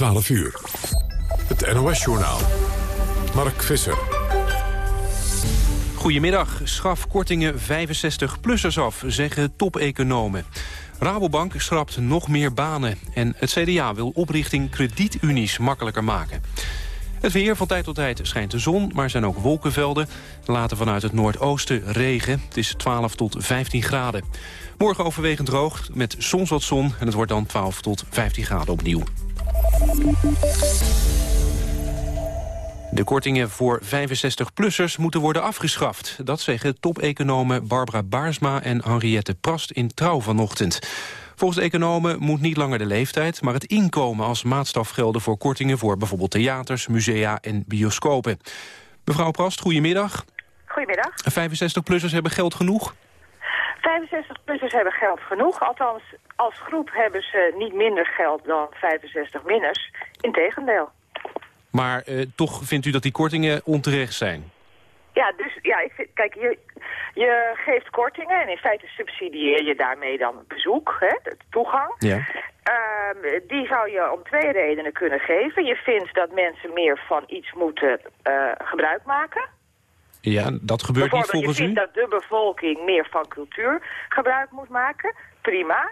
12 uur. Het NOS-journaal. Mark Visser. Goedemiddag. Schaf kortingen 65-plussers af, zeggen top-economen. Rabobank schrapt nog meer banen. En het CDA wil oprichting kredietunies makkelijker maken. Het weer van tijd tot tijd schijnt de zon, maar zijn ook wolkenvelden. Later vanuit het noordoosten regen. Het is 12 tot 15 graden. Morgen overwegend droog, met soms wat zon. En het wordt dan 12 tot 15 graden opnieuw. De kortingen voor 65-plussers moeten worden afgeschaft. Dat zeggen top-economen Barbara Baarsma en Henriette Prast in Trouw vanochtend. Volgens de economen moet niet langer de leeftijd... maar het inkomen als maatstaf gelden voor kortingen... voor bijvoorbeeld theaters, musea en bioscopen. Mevrouw Prast, goedemiddag. Goedemiddag. 65-plussers hebben geld genoeg? 65-plussers hebben geld genoeg. Althans, als groep hebben ze niet minder geld dan 65-minners. Integendeel. Maar eh, toch vindt u dat die kortingen onterecht zijn? Ja, dus ja, ik vind, kijk, je, je geeft kortingen en in feite subsidieer je daarmee dan bezoek, hè, de toegang. Ja. Ehm, die zou je om twee redenen kunnen geven. Je vindt dat mensen meer van iets moeten uh, gebruik maken. Ja, dat gebeurt niet volgens u? je vindt dat de bevolking meer van cultuur gebruik moet maken. Prima.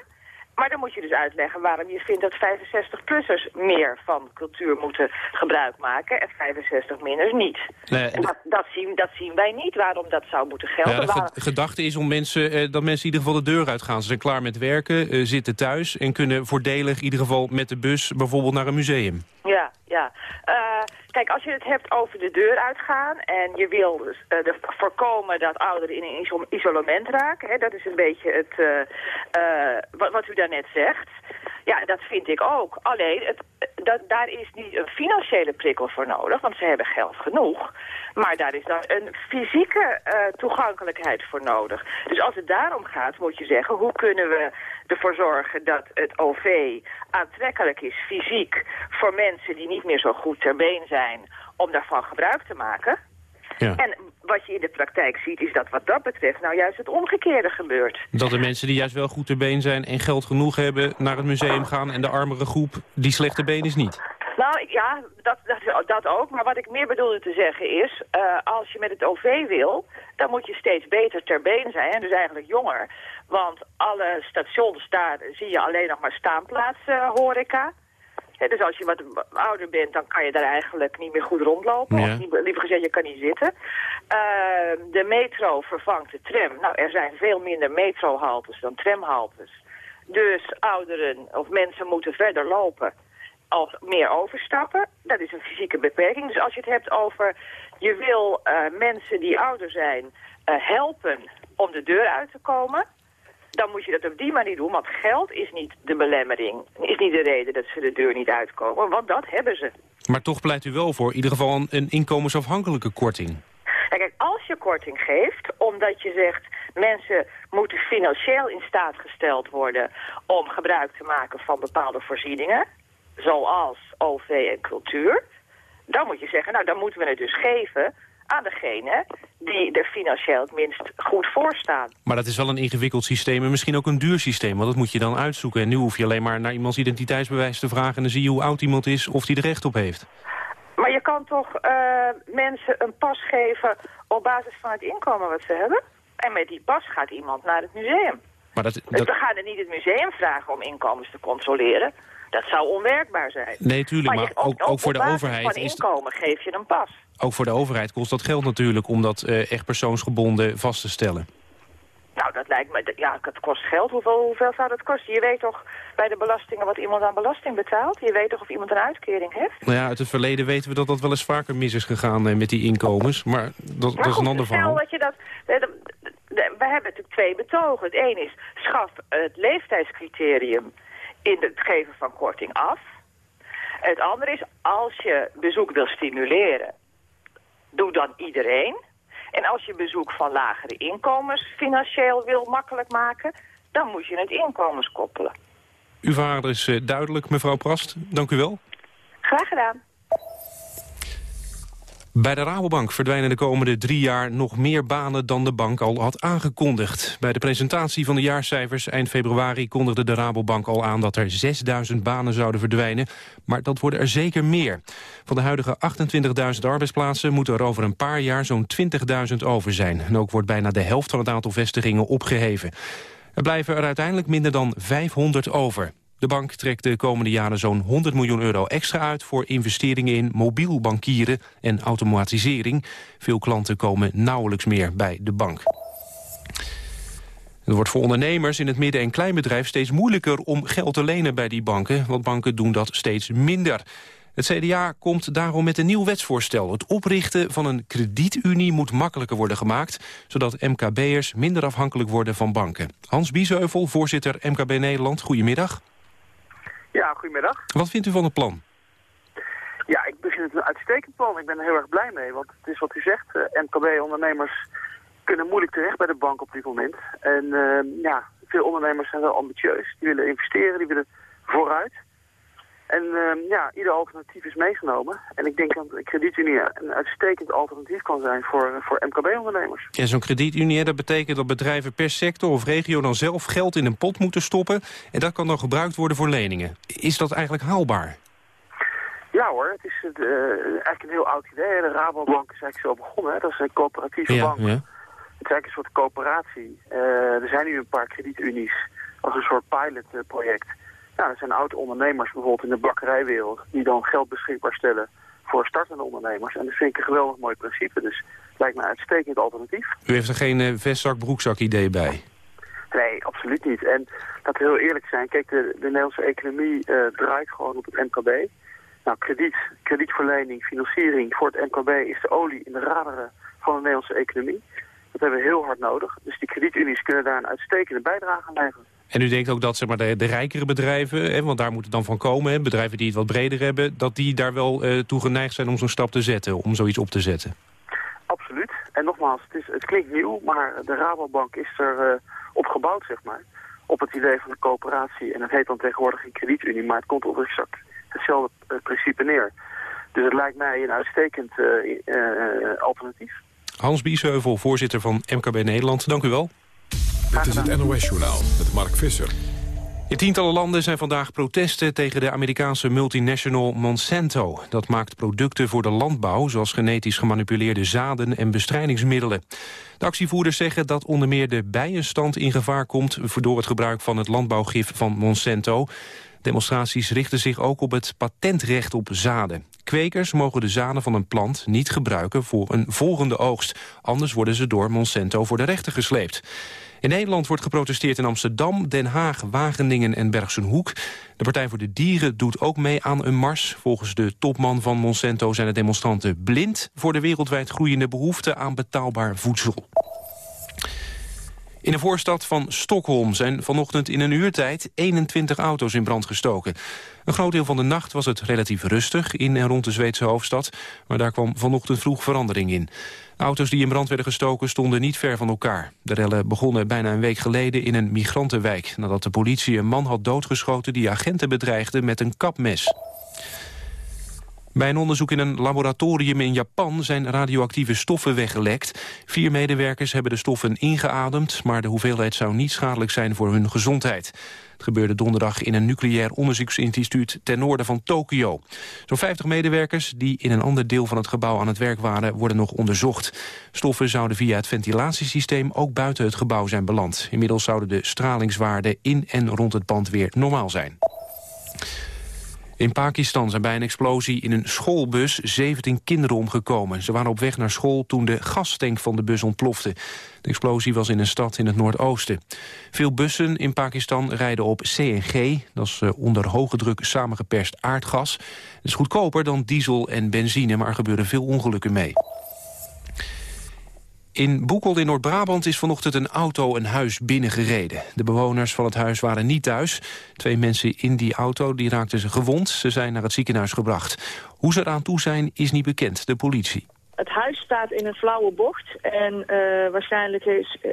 Maar dan moet je dus uitleggen waarom je vindt dat 65-plussers meer van cultuur moeten gebruik maken en 65-minners niet. Nee, dat, dat, zien, dat zien wij niet, waarom dat zou moeten gelden. Ja, de gedachte is om mensen, eh, dat mensen in ieder geval de deur uitgaan. Ze zijn klaar met werken, eh, zitten thuis en kunnen voordelig in ieder geval met de bus bijvoorbeeld naar een museum. Ja, ja. Uh, kijk, als je het hebt over de deur uitgaan en je wil dus, uh, voorkomen dat ouderen in een isolement raken, hè, dat is een beetje het, uh, wat, wat u daarnet zegt. Ja, dat vind ik ook. Alleen, het, dat, daar is niet een financiële prikkel voor nodig, want ze hebben geld genoeg. Maar daar is dan een fysieke toegankelijkheid voor nodig. Dus als het daarom gaat, moet je zeggen, hoe kunnen we ervoor zorgen dat het OV aantrekkelijk is, fysiek, voor mensen die niet meer zo goed ter been zijn, om daarvan gebruik te maken. Ja. En wat je in de praktijk ziet is dat wat dat betreft nou juist het omgekeerde gebeurt. Dat de mensen die juist wel goed ter been zijn en geld genoeg hebben naar het museum gaan en de armere groep die slechte been is niet. Nou ja, dat, dat, dat ook. Maar wat ik meer bedoelde te zeggen is, uh, als je met het OV wil, dan moet je steeds beter ter been zijn. Dus eigenlijk jonger. Want alle stations daar zie je alleen nog maar staanplaatsen uh, horeca. Dus als je wat ouder bent, dan kan je daar eigenlijk niet meer goed rondlopen. Of niet, liever gezegd, je kan niet zitten. Uh, de metro vervangt de tram. Nou, er zijn veel minder metrohaltes dan tramhaltes. Dus ouderen of mensen moeten verder lopen of meer overstappen. Dat is een fysieke beperking. Dus als je het hebt over... je wil uh, mensen die ouder zijn uh, helpen om de deur uit te komen dan moet je dat op die manier doen. Want geld is niet de belemmering, is niet de reden dat ze de deur niet uitkomen. Want dat hebben ze. Maar toch pleit u wel voor in ieder geval een, inkomensafhankelijke korting. kijk, als je korting geeft, omdat je zegt... mensen moeten financieel in staat gesteld worden... om gebruik te maken van bepaalde voorzieningen... zoals OV en cultuur... dan moet je zeggen, nou, dan moeten we het dus geven aan degene die er financieel het minst goed voor staan. Maar dat is wel een ingewikkeld systeem en misschien ook een duur systeem. Want dat moet je dan uitzoeken. En nu hoef je alleen maar naar iemands identiteitsbewijs te vragen... en dan zie je hoe oud iemand is of die er recht op heeft. Maar je kan toch uh, mensen een pas geven op basis van het inkomen wat ze hebben? En met die pas gaat iemand naar het museum. Maar dat, dat... Dus we gaan er niet het museum vragen om inkomens te controleren. Dat zou onwerkbaar zijn. Nee, tuurlijk, maar, ook, ook, voor de overheid... van inkomen geef je een pas. Ook voor de overheid kost dat geld natuurlijk om dat uh, echt persoonsgebonden vast te stellen. Nou, dat lijkt me, ja, het kost geld. Hoeveel, hoeveel zou dat kosten? Je weet toch bij de belastingen wat iemand aan belasting betaalt? Je weet toch of iemand een uitkering heeft? Nou ja, uit het verleden weten we dat dat wel eens vaker mis is gegaan eh, met die inkomens. Maar dat, dat is een ander verhaal. dat je dat... We hebben natuurlijk twee betogen. Het een is, schaf het leeftijdscriterium in het geven van korting af. Het andere is, als je bezoek wil stimuleren, doe dan iedereen. En als je bezoek van lagere inkomens financieel wil makkelijk maken, dan moet je het inkomens koppelen. Uw vader is uh, duidelijk, mevrouw Prast. Dank u wel. Graag gedaan. Bij de Rabobank verdwijnen de komende drie jaar nog meer banen dan de bank al had aangekondigd. Bij de presentatie van de jaarcijfers eind februari kondigde de Rabobank al aan dat er 6000 banen zouden verdwijnen. Maar dat worden er zeker meer. Van de huidige 28.000 arbeidsplaatsen moeten er over een paar jaar zo'n 20.000 over zijn. En ook wordt bijna de helft van het aantal vestigingen opgeheven. Er blijven er uiteindelijk minder dan 500 over. De bank trekt de komende jaren zo'n 100 miljoen euro extra uit... voor investeringen in mobiel bankieren en automatisering. Veel klanten komen nauwelijks meer bij de bank. Het wordt voor ondernemers in het midden- en kleinbedrijf steeds moeilijker om geld te lenen bij die banken, want banken doen dat steeds minder. Het CDA komt daarom met een nieuw wetsvoorstel. Het oprichten van een kredietunie moet makkelijker worden gemaakt... zodat MKB'ers minder afhankelijk worden van banken. Hans Biesheuvel, voorzitter MKB Nederland, goedemiddag. Ja, goedemiddag. Wat vindt u van het plan? Ja, ik begin het een uitstekend plan. Ik ben er heel erg blij mee, want het is wat u zegt. Uh, eh, MKB-ondernemers kunnen moeilijk terecht bij de bank op dit moment. En uh, ja, veel ondernemers zijn wel ambitieus. Die willen investeren, die willen vooruit. En uh, ja, ieder alternatief is meegenomen. En ik denk dat een kredietunie een uitstekend alternatief kan zijn voor, voor MKB-ondernemers. Ja, zo'n kredietunie, dat betekent dat bedrijven per sector of regio dan zelf geld in een pot moeten stoppen. En dat kan dan gebruikt worden voor leningen. Is dat eigenlijk haalbaar? Ja hoor, het is uh, eigenlijk een heel oud idee. De Rabobank is eigenlijk zo begonnen. Hè. Dat is een coöperatieve ja, bank. Ja. Het is eigenlijk een soort coöperatie. Uh, er zijn nu een paar kredietunies als een soort pilotproject. Nou, dat zijn oude ondernemers bijvoorbeeld in de bakkerijwereld... die dan geld beschikbaar stellen voor startende ondernemers. En dat vind ik een geweldig mooi principe. Dus het lijkt me een uitstekend alternatief. U heeft er geen uh, vestzak-broekzak idee bij? Nee, absoluut niet. En laten we heel eerlijk zijn. Kijk, de, de Nederlandse economie uh, draait gewoon op het MKB. Nou, krediet, kredietverlening, financiering voor het MKB is de olie in de raderen van de Nederlandse economie. Dat hebben we heel hard nodig. Dus die kredietunies kunnen daar een uitstekende bijdrage aan leveren. En u denkt ook dat zeg maar, de, de rijkere bedrijven, hè, want daar moet het dan van komen... Hè, bedrijven die het wat breder hebben... dat die daar wel uh, toe geneigd zijn om zo'n stap te zetten, om zoiets op te zetten? Absoluut. En nogmaals, het, is, het klinkt nieuw, maar de Rabobank is er uh, op gebouwd, zeg maar. Op het idee van de coöperatie. En dat heet dan tegenwoordig een kredietunie, maar het komt op exact hetzelfde uh, principe neer. Dus het lijkt mij een uitstekend alternatief. Hans Biesheuvel, voorzitter van MKB Nederland. Dank u wel. Dit is het NOS-journaal met Mark Visser. In tientallen landen zijn vandaag protesten tegen de Amerikaanse multinational Monsanto. Dat maakt producten voor de landbouw, zoals genetisch gemanipuleerde zaden en bestrijdingsmiddelen. De actievoerders zeggen dat onder meer de bijenstand in gevaar komt... door het gebruik van het landbouwgif van Monsanto. Demonstraties richten zich ook op het patentrecht op zaden. Kwekers mogen de zaden van een plant niet gebruiken voor een volgende oogst. Anders worden ze door Monsanto voor de rechter gesleept. In Nederland wordt geprotesteerd in Amsterdam, Den Haag, Wageningen en Bergsenhoek. De Partij voor de Dieren doet ook mee aan een mars. Volgens de topman van Monsanto zijn de demonstranten blind... voor de wereldwijd groeiende behoefte aan betaalbaar voedsel. In de voorstad van Stockholm zijn vanochtend in een uurtijd 21 auto's in brand gestoken. Een groot deel van de nacht was het relatief rustig in en rond de Zweedse hoofdstad, maar daar kwam vanochtend vroeg verandering in. auto's die in brand werden gestoken stonden niet ver van elkaar. De rellen begonnen bijna een week geleden in een migrantenwijk... nadat de politie een man had doodgeschoten die agenten bedreigde met een kapmes. Bij een onderzoek in een laboratorium in Japan zijn radioactieve stoffen weggelekt. Vier medewerkers hebben de stoffen ingeademd, maar de hoeveelheid zou niet schadelijk zijn voor hun gezondheid. Het gebeurde donderdag in een nucleair onderzoeksinstituut ten noorden van Tokio. Zo'n 50 medewerkers die in een ander deel van het gebouw aan het werk waren, worden nog onderzocht. Stoffen zouden via het ventilatiesysteem ook buiten het gebouw zijn beland. Inmiddels zouden de stralingswaarden in en rond het pand weer normaal zijn. In Pakistan zijn bij een explosie in een schoolbus 17 kinderen omgekomen. Ze waren op weg naar school toen de gastank van de bus ontplofte. De explosie was in een stad in het noordoosten. Veel bussen in Pakistan rijden op CNG, dat is eh, onder hoge druk samengeperst aardgas. Het is goedkoper dan diesel en benzine, maar er gebeuren veel ongelukken mee. In Boekel in Noord-Brabant is vanochtend een auto een huis binnengereden. De bewoners van het huis waren niet thuis. Twee mensen in die auto die raakten ze gewond. Ze zijn naar het ziekenhuis gebracht. Hoe ze eraan toe zijn is niet bekend, de politie. Het huis staat in een flauwe bocht en uh, waarschijnlijk is uh,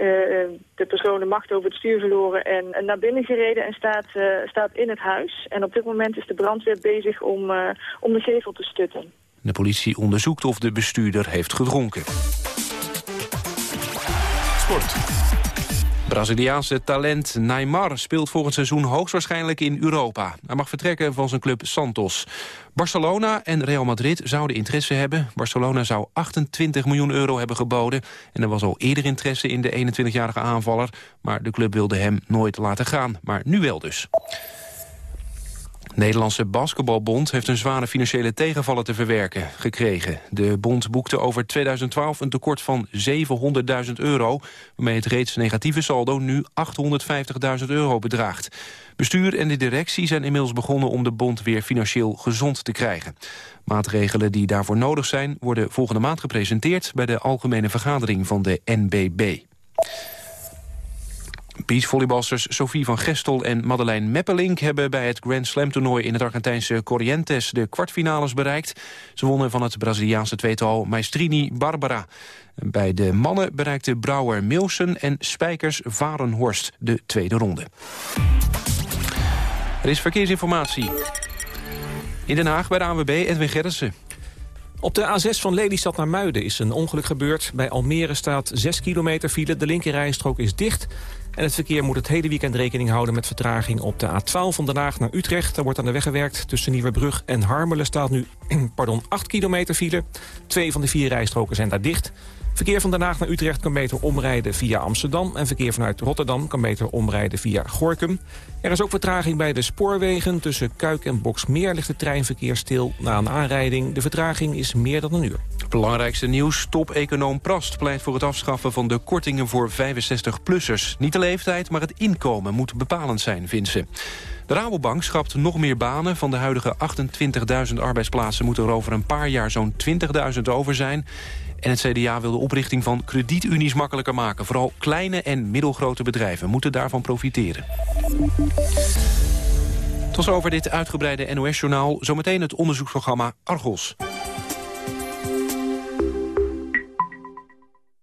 de persoon de macht over het stuur verloren en naar binnen gereden en staat, uh, staat in het huis. En op dit moment is de brandweer bezig om, om de gevel te stutten. De politie onderzoekt of de bestuurder heeft gedronken. Braziliaanse talent Neymar speelt volgend seizoen hoogstwaarschijnlijk in Europa. Hij mag vertrekken van zijn club Santos. Barcelona en Real Madrid zouden interesse hebben. Barcelona zou 28 miljoen euro hebben geboden. En er was al eerder interesse in de 21-jarige aanvaller. Maar de club wilde hem nooit laten gaan. Maar nu wel dus. Nederlandse Basketbalbond heeft een zware financiële tegenvallen te verwerken gekregen. De bond boekte over 2012 een tekort van 700.000 euro... waarmee het reeds negatieve saldo nu 850.000 euro bedraagt. Bestuur en de directie zijn inmiddels begonnen om de bond weer financieel gezond te krijgen. Maatregelen die daarvoor nodig zijn worden volgende maand gepresenteerd... bij de algemene vergadering van de NBB. Beachvolleybalsters Sophie van Gestel en Madeleine Meppelink... hebben bij het Grand Slam toernooi in het Argentijnse Corrientes... de kwartfinales bereikt. Ze wonnen van het Braziliaanse tweetal Maestrini Barbara. Bij de mannen bereikten Brouwer Milsen en Spijkers Varenhorst de tweede ronde. Er is verkeersinformatie. In Den Haag bij de ANWB Edwin Gerritsen. Op de A6 van Lelystad naar Muiden is een ongeluk gebeurd. Bij Almere staat 6 kilometer file. De linkerrijstrook is dicht. En het verkeer moet het hele weekend rekening houden met vertraging op de A12 van Den Haag naar Utrecht. Daar wordt aan de weg gewerkt. Tussen Nieuwebrug en Harmelen staat nu pardon, 8 kilometer file. Twee van de vier rijstroken zijn daar dicht. Verkeer van Den Haag naar Utrecht kan beter omrijden via Amsterdam... en verkeer vanuit Rotterdam kan beter omrijden via Gorkum. Er is ook vertraging bij de spoorwegen. Tussen Kuik en Boksmeer ligt het treinverkeer stil na een aanrijding. De vertraging is meer dan een uur. Belangrijkste nieuws, top-econoom Prast pleit voor het afschaffen van de kortingen voor 65-plussers. Niet de leeftijd, maar het inkomen moet bepalend zijn, vindt ze. De Rabobank schrapt nog meer banen. Van de huidige 28.000 arbeidsplaatsen moeten er over een paar jaar zo'n 20.000 over zijn. En het CDA wil de oprichting van kredietunies makkelijker maken. Vooral kleine en middelgrote bedrijven moeten daarvan profiteren. Tot over dit uitgebreide NOS-journaal. Zometeen het onderzoeksprogramma Argos.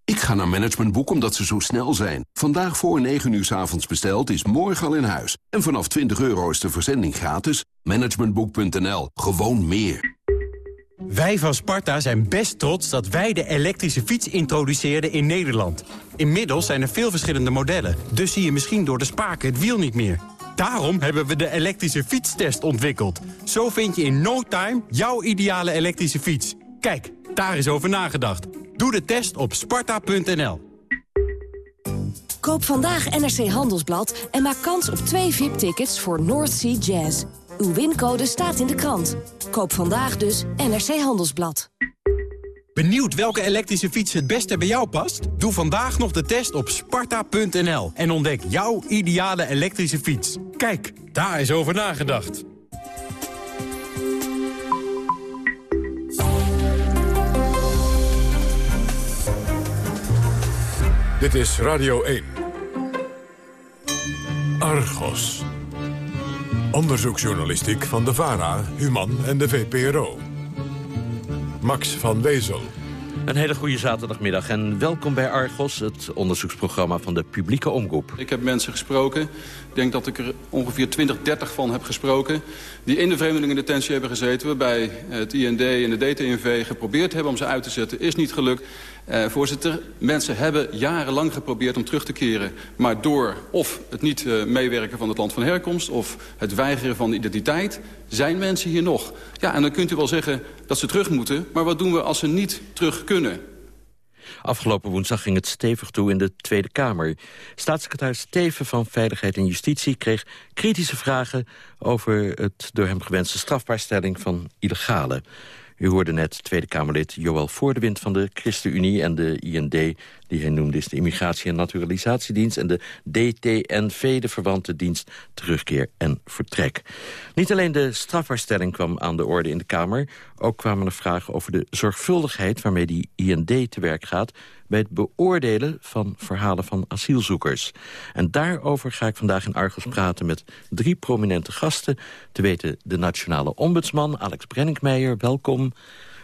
Ik ga naar Managementboek omdat ze zo snel zijn. Vandaag voor 9 uur s avonds besteld is morgen al in huis. En vanaf 20 euro is de verzending gratis. Managementboek.nl. Gewoon meer. Wij van Sparta zijn best trots dat wij de elektrische fiets introduceerden in Nederland. Inmiddels zijn er veel verschillende modellen, dus zie je misschien door de spaken het wiel niet meer. Daarom hebben we de elektrische fietstest ontwikkeld. Zo vind je in no time jouw ideale elektrische fiets. Kijk, daar is over nagedacht. Doe de test op sparta.nl. Koop vandaag NRC Handelsblad en maak kans op twee VIP-tickets voor North Sea Jazz. Uw wincode staat in de krant. Koop vandaag dus NRC Handelsblad. Benieuwd welke elektrische fiets het beste bij jou past? Doe vandaag nog de test op sparta.nl en ontdek jouw ideale elektrische fiets. Kijk, daar is over nagedacht. Dit is Radio 1. Argos. Onderzoeksjournalistiek van de VARA, Human en de VPRO. Max van Wezel. Een hele goede zaterdagmiddag en welkom bij Argos, het onderzoeksprogramma van de publieke omroep. Ik heb mensen gesproken, ik denk dat ik er ongeveer 20, 30 van heb gesproken... die in de vreemdelingendetentie hebben gezeten... waarbij het IND en de DTNV geprobeerd hebben om ze uit te zetten. Is niet gelukt. Uh, voorzitter, mensen hebben jarenlang geprobeerd om terug te keren. Maar door of het niet uh, meewerken van het land van herkomst... of het weigeren van de identiteit, zijn mensen hier nog. Ja, en dan kunt u wel zeggen dat ze terug moeten. Maar wat doen we als ze niet terug kunnen? Afgelopen woensdag ging het stevig toe in de Tweede Kamer. Staatssecretaris Steven van Veiligheid en Justitie kreeg kritische vragen... over het door hem gewenste strafbaarstelling van illegale. U hoorde net Tweede Kamerlid Joël Voordewind van de ChristenUnie en de IND... die hij noemde is de Immigratie- en Naturalisatiedienst... en de DTNV, de verwante dienst Terugkeer en Vertrek. Niet alleen de strafbaarstelling kwam aan de orde in de Kamer... ook kwamen er vragen over de zorgvuldigheid waarmee die IND te werk gaat bij het beoordelen van verhalen van asielzoekers. En daarover ga ik vandaag in Argos praten met drie prominente gasten. Te weten de nationale ombudsman, Alex Brenninkmeijer, welkom.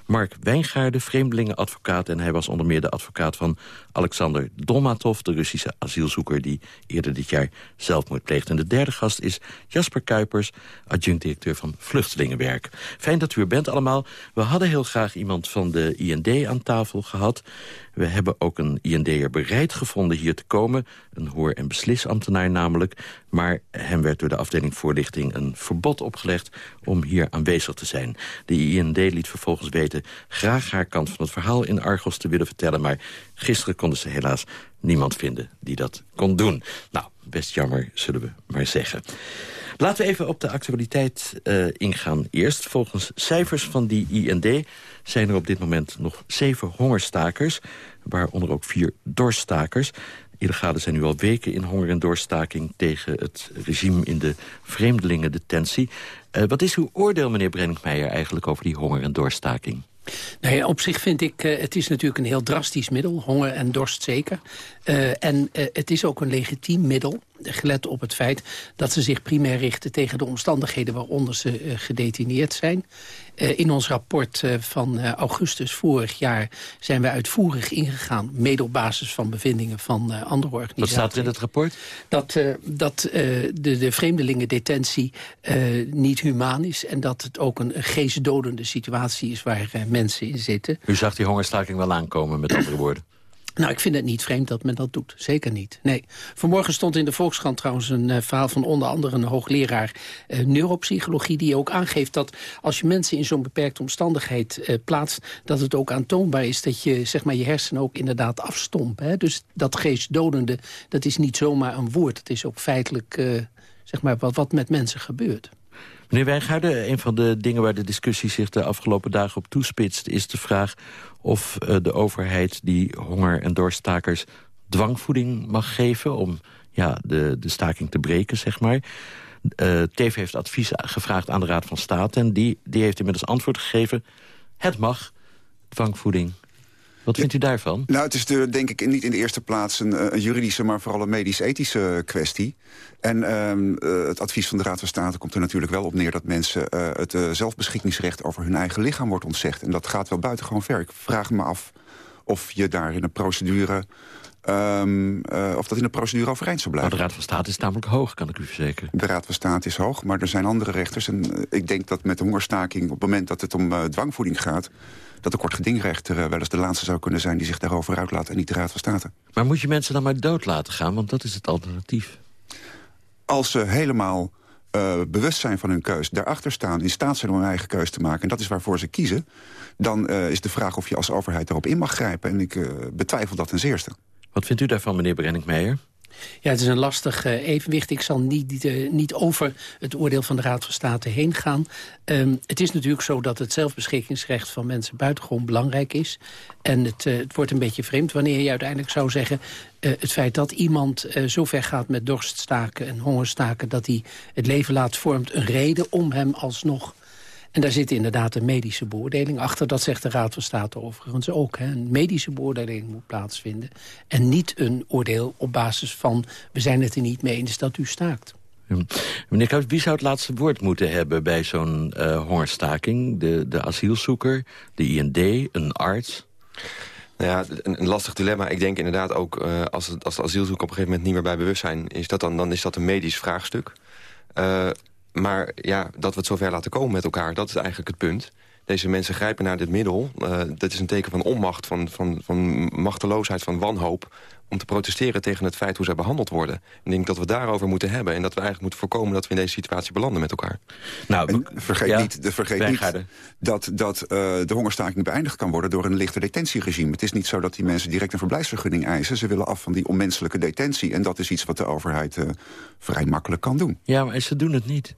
Mark Wijngaarden, vreemdelingenadvocaat... en hij was onder meer de advocaat van Alexander Dolmatov... de Russische asielzoeker die eerder dit jaar zelfmoord pleegde. En de derde gast is Jasper Kuipers, adjunct-directeur van Vluchtelingenwerk. Fijn dat u er bent allemaal. We hadden heel graag iemand van de IND aan tafel gehad. We hebben ook een IND'er bereid gevonden hier te komen. Een hoor- en beslisambtenaar namelijk. Maar hem werd door de afdeling voorlichting een verbod opgelegd... om hier aanwezig te zijn. De IND liet vervolgens weten graag haar kant van het verhaal in Argos te willen vertellen. Maar gisteren konden ze helaas niemand vinden die dat kon doen. Nou, best jammer, zullen we maar zeggen. Laten we even op de actualiteit uh, ingaan. Eerst, volgens cijfers van die IND zijn er op dit moment nog zeven hongerstakers... waaronder ook vier dorststakers. Illegalen zijn nu al weken in honger- en doorstaking... tegen het regime in de vreemdelingendetentie. Uh, wat is uw oordeel, meneer Brenninkmeijer, eigenlijk over die honger- en doorstaking? Nou ja, op zich vind ik, uh, het is natuurlijk een heel drastisch middel. Honger en dorst zeker. Uh, en uh, het is ook een legitiem middel gelet op het feit dat ze zich primair richten tegen de omstandigheden waaronder ze uh, gedetineerd zijn. Uh, in ons rapport uh, van augustus vorig jaar zijn we uitvoerig ingegaan, mede op basis van bevindingen van andere organisaties. Wat staat er in het rapport? Dat, dat de, de vreemdelingendetentie niet humaan is en dat het ook een geestdodende situatie is waar mensen in zitten. U zag die hongerstaking wel aankomen, met andere woorden. Nou, ik vind het niet vreemd dat men dat doet. Zeker niet. Nee. Vanmorgen stond in de Volkskrant trouwens een uh, verhaal van onder andere een hoogleraar uh, neuropsychologie... die ook aangeeft dat als je mensen in zo'n beperkte omstandigheid uh, plaatst... dat het ook aantoonbaar is dat je zeg maar, je hersenen ook inderdaad afstompen. Dus dat geestdodende, dat is niet zomaar een woord. Het is ook feitelijk zeg maar, wat, wat met mensen gebeurt. Meneer Wijngaarden, een van de dingen waar de discussie zich de afgelopen dagen op toespitst... is de vraag of uh, de overheid die honger- en doorstakers dwangvoeding mag geven... om ja, de, de staking te breken, zeg maar. Uh, TV heeft advies gevraagd aan de Raad van State... en die, die heeft inmiddels antwoord gegeven. Het mag, dwangvoeding wat vindt u daarvan? Nou, het is de, denk ik niet in de eerste plaats een, een juridische... maar vooral een medisch-ethische kwestie. En uh, het advies van de Raad van State komt er natuurlijk wel op neer... dat mensen uh, het uh, zelfbeschikkingsrecht over hun eigen lichaam wordt ontzegd. En dat gaat wel buitengewoon ver. Ik vraag me af of je daar in een procedure... Um, uh, of dat in de procedure overeind zou blijven. Maar de Raad van State is namelijk hoog, kan ik u verzekeren. De Raad van State is hoog, maar er zijn andere rechters. En uh, ik denk dat met de hongerstaking, op het moment dat het om uh, dwangvoeding gaat... dat de kort gedingrechter wel eens de laatste zou kunnen zijn... die zich daarover uitlaat en niet de Raad van State. Maar moet je mensen dan maar dood laten gaan? Want dat is het alternatief. Als ze helemaal uh, bewust zijn van hun keus, daarachter staan... in staat zijn om hun eigen keus te maken... en dat is waarvoor ze kiezen... dan uh, is de vraag of je als overheid daarop in mag grijpen. En ik uh, betwijfel dat ten zeerste. Wat vindt u daarvan, meneer Brenninkmeijer? Ja, het is een lastig uh, evenwicht. Ik zal niet, uh, niet over het oordeel van de Raad van State heen gaan. Um, het is natuurlijk zo dat het zelfbeschikkingsrecht van mensen buitengewoon belangrijk is. En het, uh, het wordt een beetje vreemd wanneer je uiteindelijk zou zeggen... het feit dat iemand zo ver gaat met dorststaken en hongerstaken... dat hij het leven laat vormt een reden om hem alsnog en daar zit inderdaad een medische beoordeling achter. Dat zegt de Raad van State overigens ook. Hè. Een medische beoordeling moet plaatsvinden. En niet een oordeel op basis van... we zijn het er niet mee eens dat u staakt. Meneer Kuijs, wie zou het laatste woord moeten hebben bij zo'n uh, hongerstaking? De, de asielzoeker, de IND, een arts? Nou ja, een, een, lastig dilemma. Ik denk inderdaad ook, uh, als, het, als de asielzoeker op een gegeven moment niet meer bij bewustzijn is... Dat dan, dan is dat een medisch vraagstuk. Uh, maar ja, dat we het zover laten komen met elkaar, dat is eigenlijk het punt. Deze mensen grijpen naar dit middel. Uh, dat is een teken van onmacht, van, van, van machteloosheid, van wanhoop... om te protesteren tegen het feit hoe zij behandeld worden. Ik denk dat we daarover moeten hebben... en dat we eigenlijk moeten voorkomen dat we in deze situatie belanden met elkaar. Nou, en vergeet ja, niet, vergeet niet dat, dat uh, de hongerstaking beëindigd kan worden... door een lichter detentieregime. Het is niet zo dat die mensen direct een verblijfsvergunning eisen. Ze willen af van die onmenselijke detentie. En dat is iets wat de overheid uh, vrij makkelijk kan doen. Ja, maar ze doen het niet.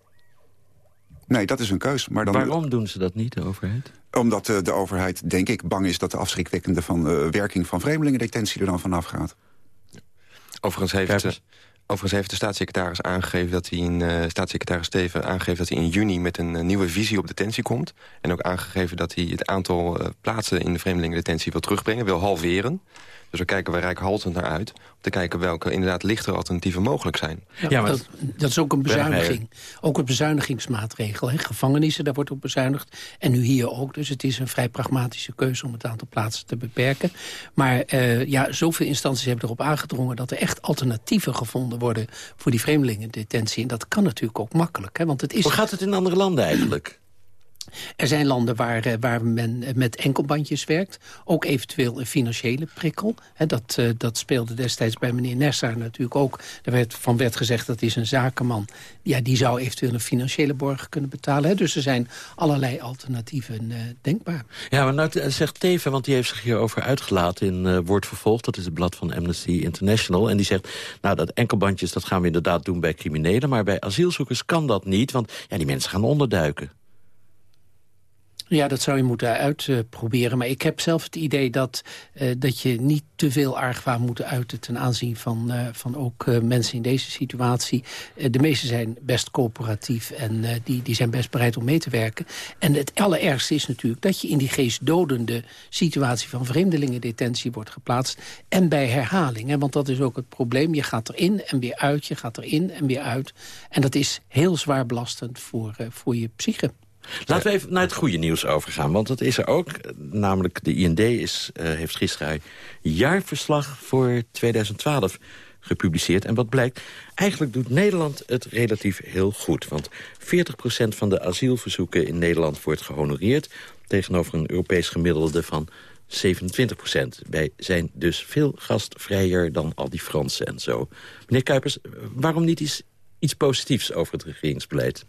Nee, dat is een keus. Maar dan, Waarom doen ze dat niet, de overheid? Omdat uh, de overheid, denk ik, bang is dat de afschrikwekkende van, uh, werking van vreemdelingendetentie er dan vanaf gaat. Overigens heeft, de, overigens heeft de staatssecretaris aangegeven dat hij in uh, staatssecretaris Steven aangegeven dat hij in juni met een uh, nieuwe visie op detentie komt. En ook aangegeven dat hij het aantal uh, plaatsen in de vreemdelingendetentie wil terugbrengen, wil halveren. Dus we kijken we rijkhalsend naar uit... om te kijken welke inderdaad lichtere alternatieven mogelijk zijn. Ja, maar dat, dat, is ook een bezuiniging. Ook een bezuinigingsmaatregel. Hè. Gevangenissen, daar wordt op bezuinigd. En nu hier ook. Dus het is een vrij pragmatische keuze om het aantal plaatsen te beperken. Maar uh, ja, zoveel instanties hebben erop aangedrongen... dat er echt alternatieven gevonden worden voor die vreemdelingendetentie. En dat kan natuurlijk ook makkelijk. Hè, want het is... Hoe gaat het in andere landen eigenlijk? Er zijn landen waar, eh, waar men met enkelbandjes werkt. Ook eventueel een financiële prikkel. dat, eh, dat speelde destijds bij meneer Nessa natuurlijk ook. Er werd, van werd gezegd dat is een zakenman. Ja, die zou eventueel een financiële borg kunnen betalen. Dus er zijn allerlei alternatieven denkbaar. Ja, maar nou zegt Teven, want die heeft zich hierover uitgelaten in uh, Wordt Vervolgd. Dat is het blad van Amnesty International. En die zegt, nou dat enkelbandjes dat gaan we inderdaad doen bij criminelen. Maar bij asielzoekers kan dat niet, want ja, die mensen gaan onderduiken. Ja, dat zou je moeten uitproberen. maar ik heb zelf het idee dat, uh, dat je niet te veel argwaan moet uiten... ten aanzien van, uh, van ook uh, mensen in deze situatie. de meesten zijn best coöperatief en die, die zijn best bereid om mee te werken. En het allerergste is natuurlijk dat je in die geestdodende situatie... van vreemdelingendetentie wordt geplaatst. En bij herhaling, hè, want dat is ook het probleem. Je gaat erin en weer uit, je gaat erin en weer uit. En dat is heel zwaar belastend voor, voor je psyche. Laten we even naar het goede nieuws overgaan. Want dat is er ook. Namelijk de IND is, uh, heeft gisteren jaarverslag voor 2012 gepubliceerd. En wat blijkt, eigenlijk doet Nederland het relatief heel goed. Want 40% van de asielverzoeken in Nederland wordt gehonoreerd... tegenover een Europees gemiddelde van 27% Wij zijn dus veel gastvrijer dan al die Fransen en zo. Meneer Kuipers, waarom niet iets positiefs over het regeringsbeleid?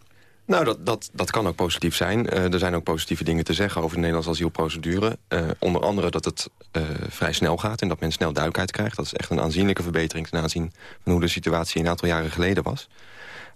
Nou, dat, dat, dat kan ook positief zijn. Uh, er zijn ook positieve dingen te zeggen over de Nederlandse asielprocedure. Uh, onder andere dat het uh, vrij snel gaat en dat men snel duidelijkheid krijgt. Dat is echt een aanzienlijke verbetering ten aanzien van hoe de situatie een aantal jaren geleden was.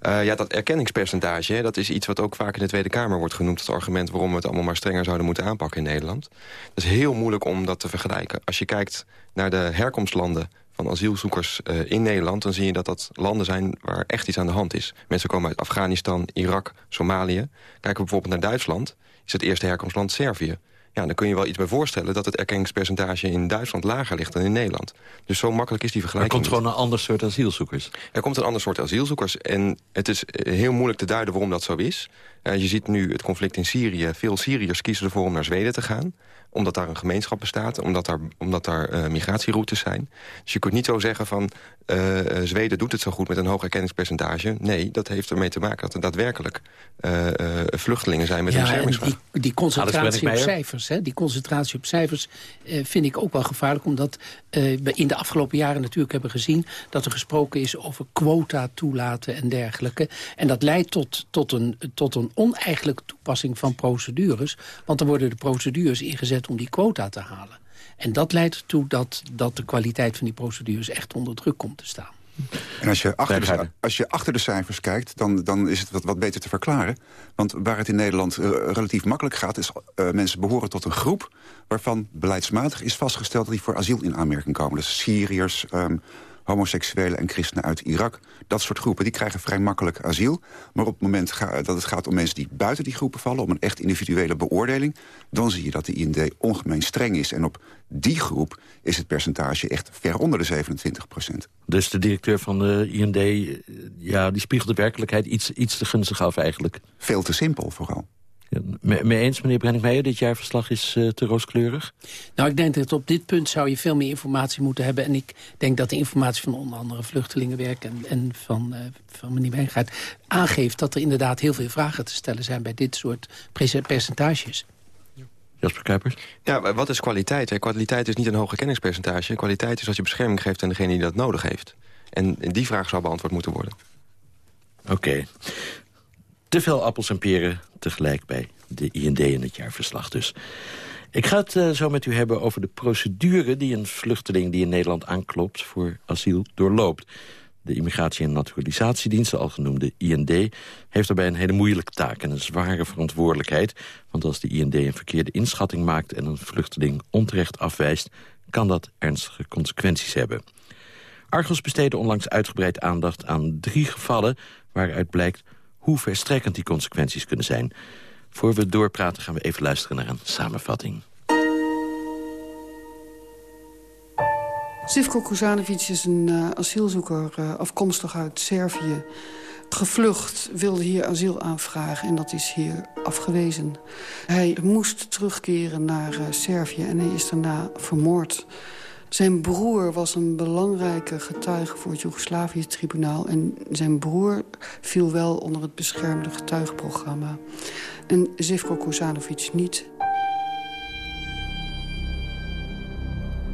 ja, dat erkenningspercentage, dat is iets wat ook vaak in de Tweede Kamer wordt genoemd... als argument waarom we het allemaal maar strenger zouden moeten aanpakken in Nederland. Het is heel moeilijk om dat te vergelijken. Als je kijkt naar de herkomstlanden van asielzoekers uh, in Nederland... dan zie je dat dat landen zijn waar echt iets aan de hand is. Mensen komen uit Afghanistan, Irak, Somalië. Kijken we bijvoorbeeld naar Duitsland, is het eerste herkomstland Servië. Ja, dan kun je wel iets bij voorstellen dat het erkenningspercentage in Duitsland lager ligt dan in Nederland. Dus zo makkelijk is die vergelijking Er komt gewoon een ander soort asielzoekers. Er komt een ander soort asielzoekers. En het is eh, heel moeilijk te duiden waarom dat zo is. Uh, je ziet nu het conflict in Syrië. Veel Syriërs kiezen ervoor om naar Zweden te gaan omdat daar een gemeenschap bestaat, omdat daar, omdat daar uh, migratieroutes zijn. Dus je kunt niet zo zeggen van uh, Zweden doet het zo goed met een hoog erkenningspercentage. Nee, dat heeft ermee te maken dat er daadwerkelijk uh, vluchtelingen zijn met ja, een beschermingsvraag. Die, die concentratie op cijfers, hè, die concentratie op cijfers vind ik ook wel gevaarlijk. Omdat we in de afgelopen jaren natuurlijk hebben gezien dat er gesproken is over quota toelaten en dergelijke. En dat leidt tot, tot, een, tot een oneigenlijke toepassing van procedures. Want dan worden de procedures ingezet om die quota te halen. En dat leidt ertoe dat, dat de kwaliteit van die procedures echt onder druk komt te staan. En als je achter de, als je achter de cijfers kijkt, dan, dan is het wat, wat beter te verklaren. Want waar het in Nederland uh, relatief makkelijk gaat... is uh, mensen behoren tot een groep waarvan beleidsmatig is vastgesteld... dat die voor asiel in aanmerking komen. Dus Syriërs, um, homoseksuelen en christenen uit Irak. Dat soort groepen die krijgen vrij makkelijk asiel. Maar op het moment dat het gaat om mensen die buiten die groepen vallen... om een echt individuele beoordeling... dan zie je dat de IND ongemeen streng is. En op die groep is het percentage echt ver onder de 27 procent. Dus de directeur van de IND ja, die spiegelt de werkelijkheid iets, iets te gunstig af eigenlijk? Veel te simpel vooral. Mee eens, meneer Brenningmeijer, dit jaarverslag is uh, te rooskleurig? Nou, ik denk dat op dit punt zou je veel meer informatie moeten hebben. En ik denk dat de informatie van onder andere Vluchtelingenwerk... en, en van, uh, van meneer Wijngaard aangeeft dat er inderdaad heel veel vragen te stellen zijn... bij dit soort percentages. Jasper Kuipers? Ja, wat is kwaliteit? Kwaliteit is niet een hoog erkenningspercentage. Kwaliteit is dat je bescherming geeft aan degene die dat nodig heeft. En die vraag zou beantwoord moeten worden. Oké. Te veel appels en peren tegelijk bij de IND in het jaarverslag dus. Ik ga het uh, zo met u hebben over de procedure die een vluchteling die in Nederland aanklopt voor asiel doorloopt. De Immigratie- en Naturalisatiedienst, de algenoemde IND... heeft daarbij een hele moeilijke taak en een zware verantwoordelijkheid. Want als de IND een verkeerde inschatting maakt... en een vluchteling onterecht afwijst... kan dat ernstige consequenties hebben. Argos besteedde onlangs uitgebreid aandacht aan drie gevallen... waaruit blijkt hoe verstrekkend die consequenties kunnen zijn. Voor we doorpraten gaan we even luisteren naar een samenvatting. Zivko Kozanovic is een uh, asielzoeker uh, afkomstig uit Servië. Gevlucht, wilde hier asiel aanvragen en dat is hier afgewezen. Hij moest terugkeren naar uh, Servië en hij is daarna vermoord. Zijn broer was een belangrijke getuige voor het Joegoslavië-tribunaal... en zijn broer viel wel onder het beschermde getuigenprogramma. En Zivko Kozanovic niet.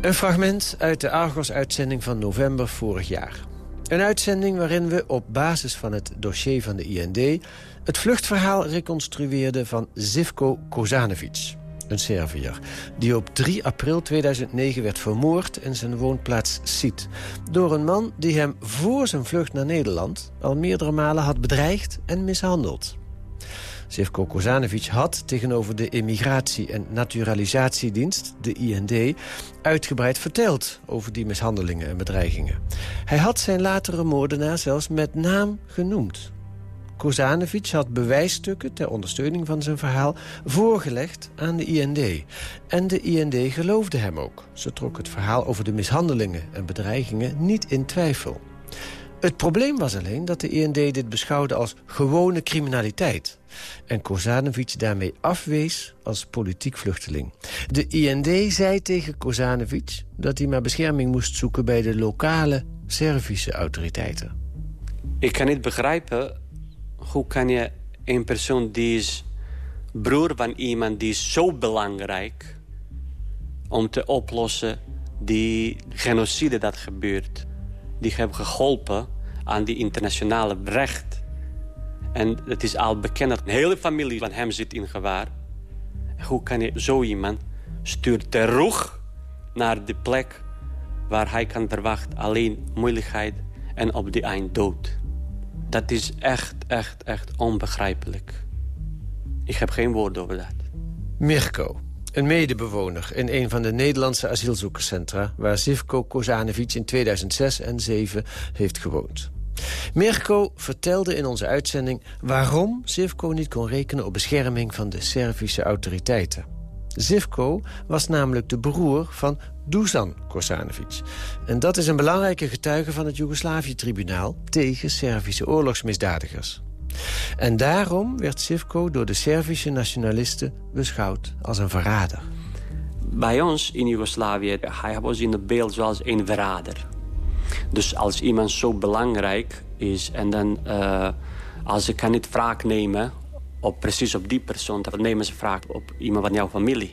Een fragment uit de Argos-uitzending van november vorig jaar. Een uitzending waarin we op basis van het dossier van de IND... het vluchtverhaal reconstrueerden van Zivko Kozanovic, een Serviër... die op 3 april 2009 werd vermoord in zijn woonplaats Siet... door een man die hem voor zijn vlucht naar Nederland... al meerdere malen had bedreigd en mishandeld. Zivko Kozanovic had tegenover de Immigratie- en Naturalisatiedienst, de IND, uitgebreid verteld over die mishandelingen en bedreigingen. Hij had zijn latere moordenaar zelfs met naam genoemd. Kozanovic had bewijsstukken ter ondersteuning van zijn verhaal voorgelegd aan de IND. En de IND geloofde hem ook. Ze trok het verhaal over de mishandelingen en bedreigingen niet in twijfel. Het probleem was alleen dat de IND dit beschouwde als gewone criminaliteit. En Kozanovic daarmee afwees als politiek vluchteling. De IND zei tegen Kozanovic dat hij maar bescherming moest zoeken... bij de lokale Servische autoriteiten. Ik kan niet begrijpen hoe kan je een persoon die is broer van iemand die zo belangrijk... om te oplossen die genocide dat gebeurt die hebben geholpen aan die internationale recht. En het is al bekend dat een hele familie van hem zit in gevaar. Hoe kan je zo iemand stuurt terug naar de plek waar hij kan verwachten alleen moeilijkheid en op die eind dood. Dat is echt, echt, echt onbegrijpelijk. Ik heb geen woord over dat. Mirko, een medebewoner in een van de Nederlandse asielzoekerscentra... waar Zivko Kozanovic in 2006 en 2007 heeft gewoond. Mirko vertelde in onze uitzending waarom Zivko niet kon rekenen op bescherming van de Servische autoriteiten. Zivko was namelijk de broer van Dusan Kozanovic. En dat is een belangrijke getuige van het Joegoslavië-tribunaal tegen Servische oorlogsmisdadigers. En daarom werd Sivko door de Servische nationalisten beschouwd als een verrader. Bij ons in Joegoslavië, hij was in het beeld zoals een verrader. Dus als iemand zo belangrijk is en dan... Uh, als ze kan niet wraak nemen op precies op die persoon... dan nemen ze wraak op iemand van jouw familie.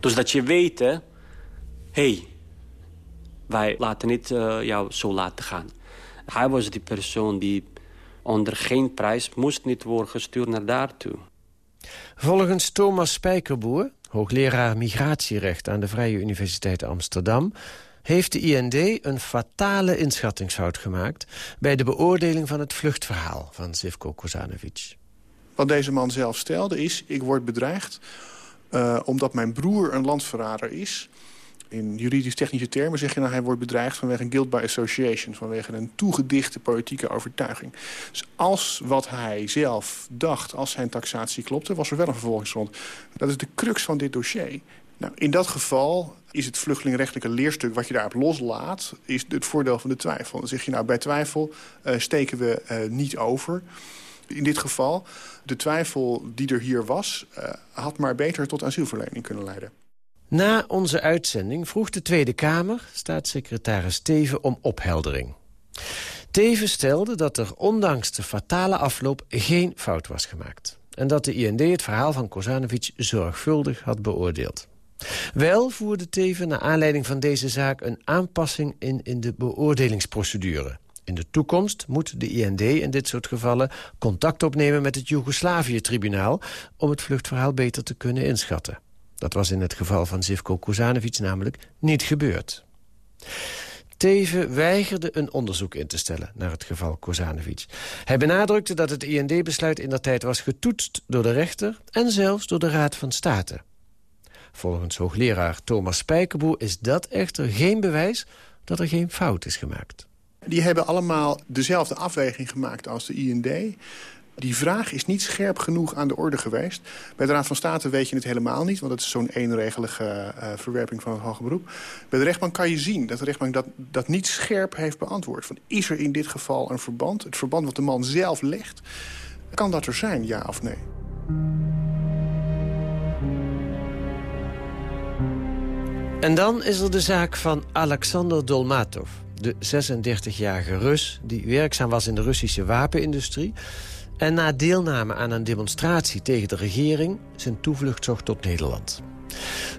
Dus dat je weet, hé... Hey, wij laten niet uh, jou zo laten gaan. Hij was die persoon die onder geen prijs moest niet worden gestuurd naar daartoe. Volgens Thomas Spijkerboer, hoogleraar migratierecht aan de Vrije Universiteit Amsterdam heeft de IND een fatale inschattingsfout gemaakt... bij de beoordeling van het vluchtverhaal van Zivko Kozanovic. Wat deze man zelf stelde is... ik word bedreigd uh, omdat mijn broer een landverrader is in juridisch-technische termen zeg je nou... hij wordt bedreigd vanwege een guilt by association... vanwege een toegedichte politieke overtuiging. Dus als wat hij zelf dacht, als zijn taxatie klopte... was er wel een vervolgingsgrond. Dat is de crux van dit dossier. Nou, in dat geval is het vluchtelingrechtelijke leerstuk wat je daarop loslaat... is het voordeel van de twijfel. Dan zeg je nou, bij twijfel uh, steken we uh, niet over... In dit geval, de twijfel die er hier was... Uh, had maar beter tot asielverlening kunnen leiden. Na onze uitzending vroeg de Tweede Kamer staatssecretaris Teven om opheldering. Teven stelde dat er ondanks de fatale afloop geen fout was gemaakt. En dat de IND het verhaal van Kozanovic zorgvuldig had beoordeeld. Wel voerde Teven naar aanleiding van deze zaak een aanpassing in, in de beoordelingsprocedure. In de toekomst moet de IND in dit soort gevallen contact opnemen met het Joegoslavië-tribunaal... om het vluchtverhaal beter te kunnen inschatten. Dat was in het geval van Zivko Kozanovic namelijk niet gebeurd. Teven weigerde een onderzoek in te stellen naar het geval Kozanovic. Hij benadrukte dat het IND-besluit in dat tijd was getoetst door de rechter... en zelfs door de Raad van State. Volgens hoogleraar Thomas Spijkerboer is dat echter geen bewijs dat er geen fout is gemaakt. Die hebben allemaal dezelfde afweging gemaakt als de IND. Die vraag is niet scherp genoeg aan de orde geweest. Bij de Raad van State weet je het helemaal niet... want dat is zo'n eenregelige uh, verwerping van het hoge beroep. Bij de rechtbank kan je zien dat de rechtbank dat, dat niet scherp heeft beantwoord. Van, is er in dit geval een verband? Het verband wat de man zelf legt, kan dat er zijn, ja of nee? En dan is er de zaak van Alexander Dolmatov. De 36-jarige Rus die werkzaam was in de Russische wapenindustrie... en na deelname aan een demonstratie tegen de regering... zijn toevlucht zocht tot Nederland.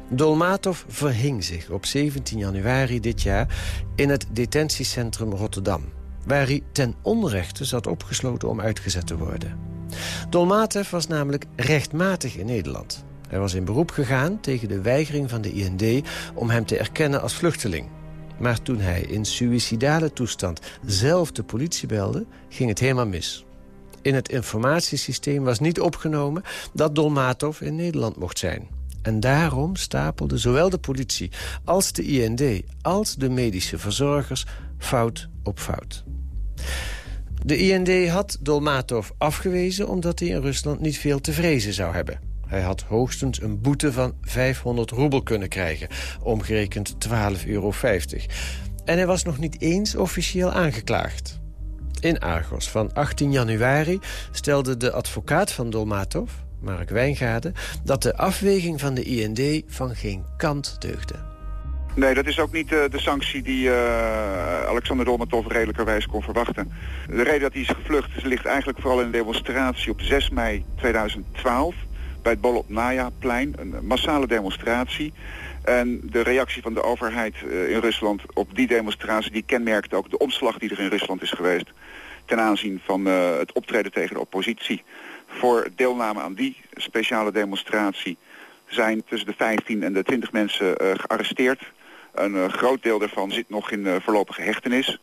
Dolmatov verhing zich op 17 januari dit jaar... in het detentiecentrum Rotterdam... waar hij ten onrechte zat opgesloten om uitgezet te worden. Dolmatov was namelijk rechtmatig in Nederland... Hij was in beroep gegaan tegen de weigering van de IND om hem te erkennen als vluchteling. Maar toen hij in suïcidale toestand zelf de politie belde, ging het helemaal mis. In het informatiesysteem was niet opgenomen dat Dolmatov in Nederland mocht zijn. En daarom stapelden zowel de politie als de IND als de medische verzorgers fout op fout. De IND had Dolmatov afgewezen omdat hij in Rusland niet veel te vrezen zou hebben. Hij had hoogstens een boete van 500 roebel kunnen krijgen. Omgerekend 12,50 euro. En hij was nog niet eens officieel aangeklaagd. In Argos van 18 januari stelde de advocaat van Dolmatov, Mark Wijngade... dat de afweging van de IND van geen kant deugde. Nee, dat is ook niet uh, de sanctie die uh, Alexander Dolmatov redelijkerwijs kon verwachten. De reden dat hij is gevlucht ligt eigenlijk vooral in een demonstratie op 6 mei 2012 bij het Bolotnaya-plein. Een massale demonstratie. En de reactie van de overheid eh, in Rusland op die demonstratie... die kenmerkt ook de omslag die er in Rusland is geweest... ten aanzien van uh, het optreden tegen de oppositie. Voor deelname aan die speciale demonstratie... zijn tussen de 15 en de 20 mensen uh, gearresteerd. Een groot deel daarvan zit nog in voorlopige hechtenis.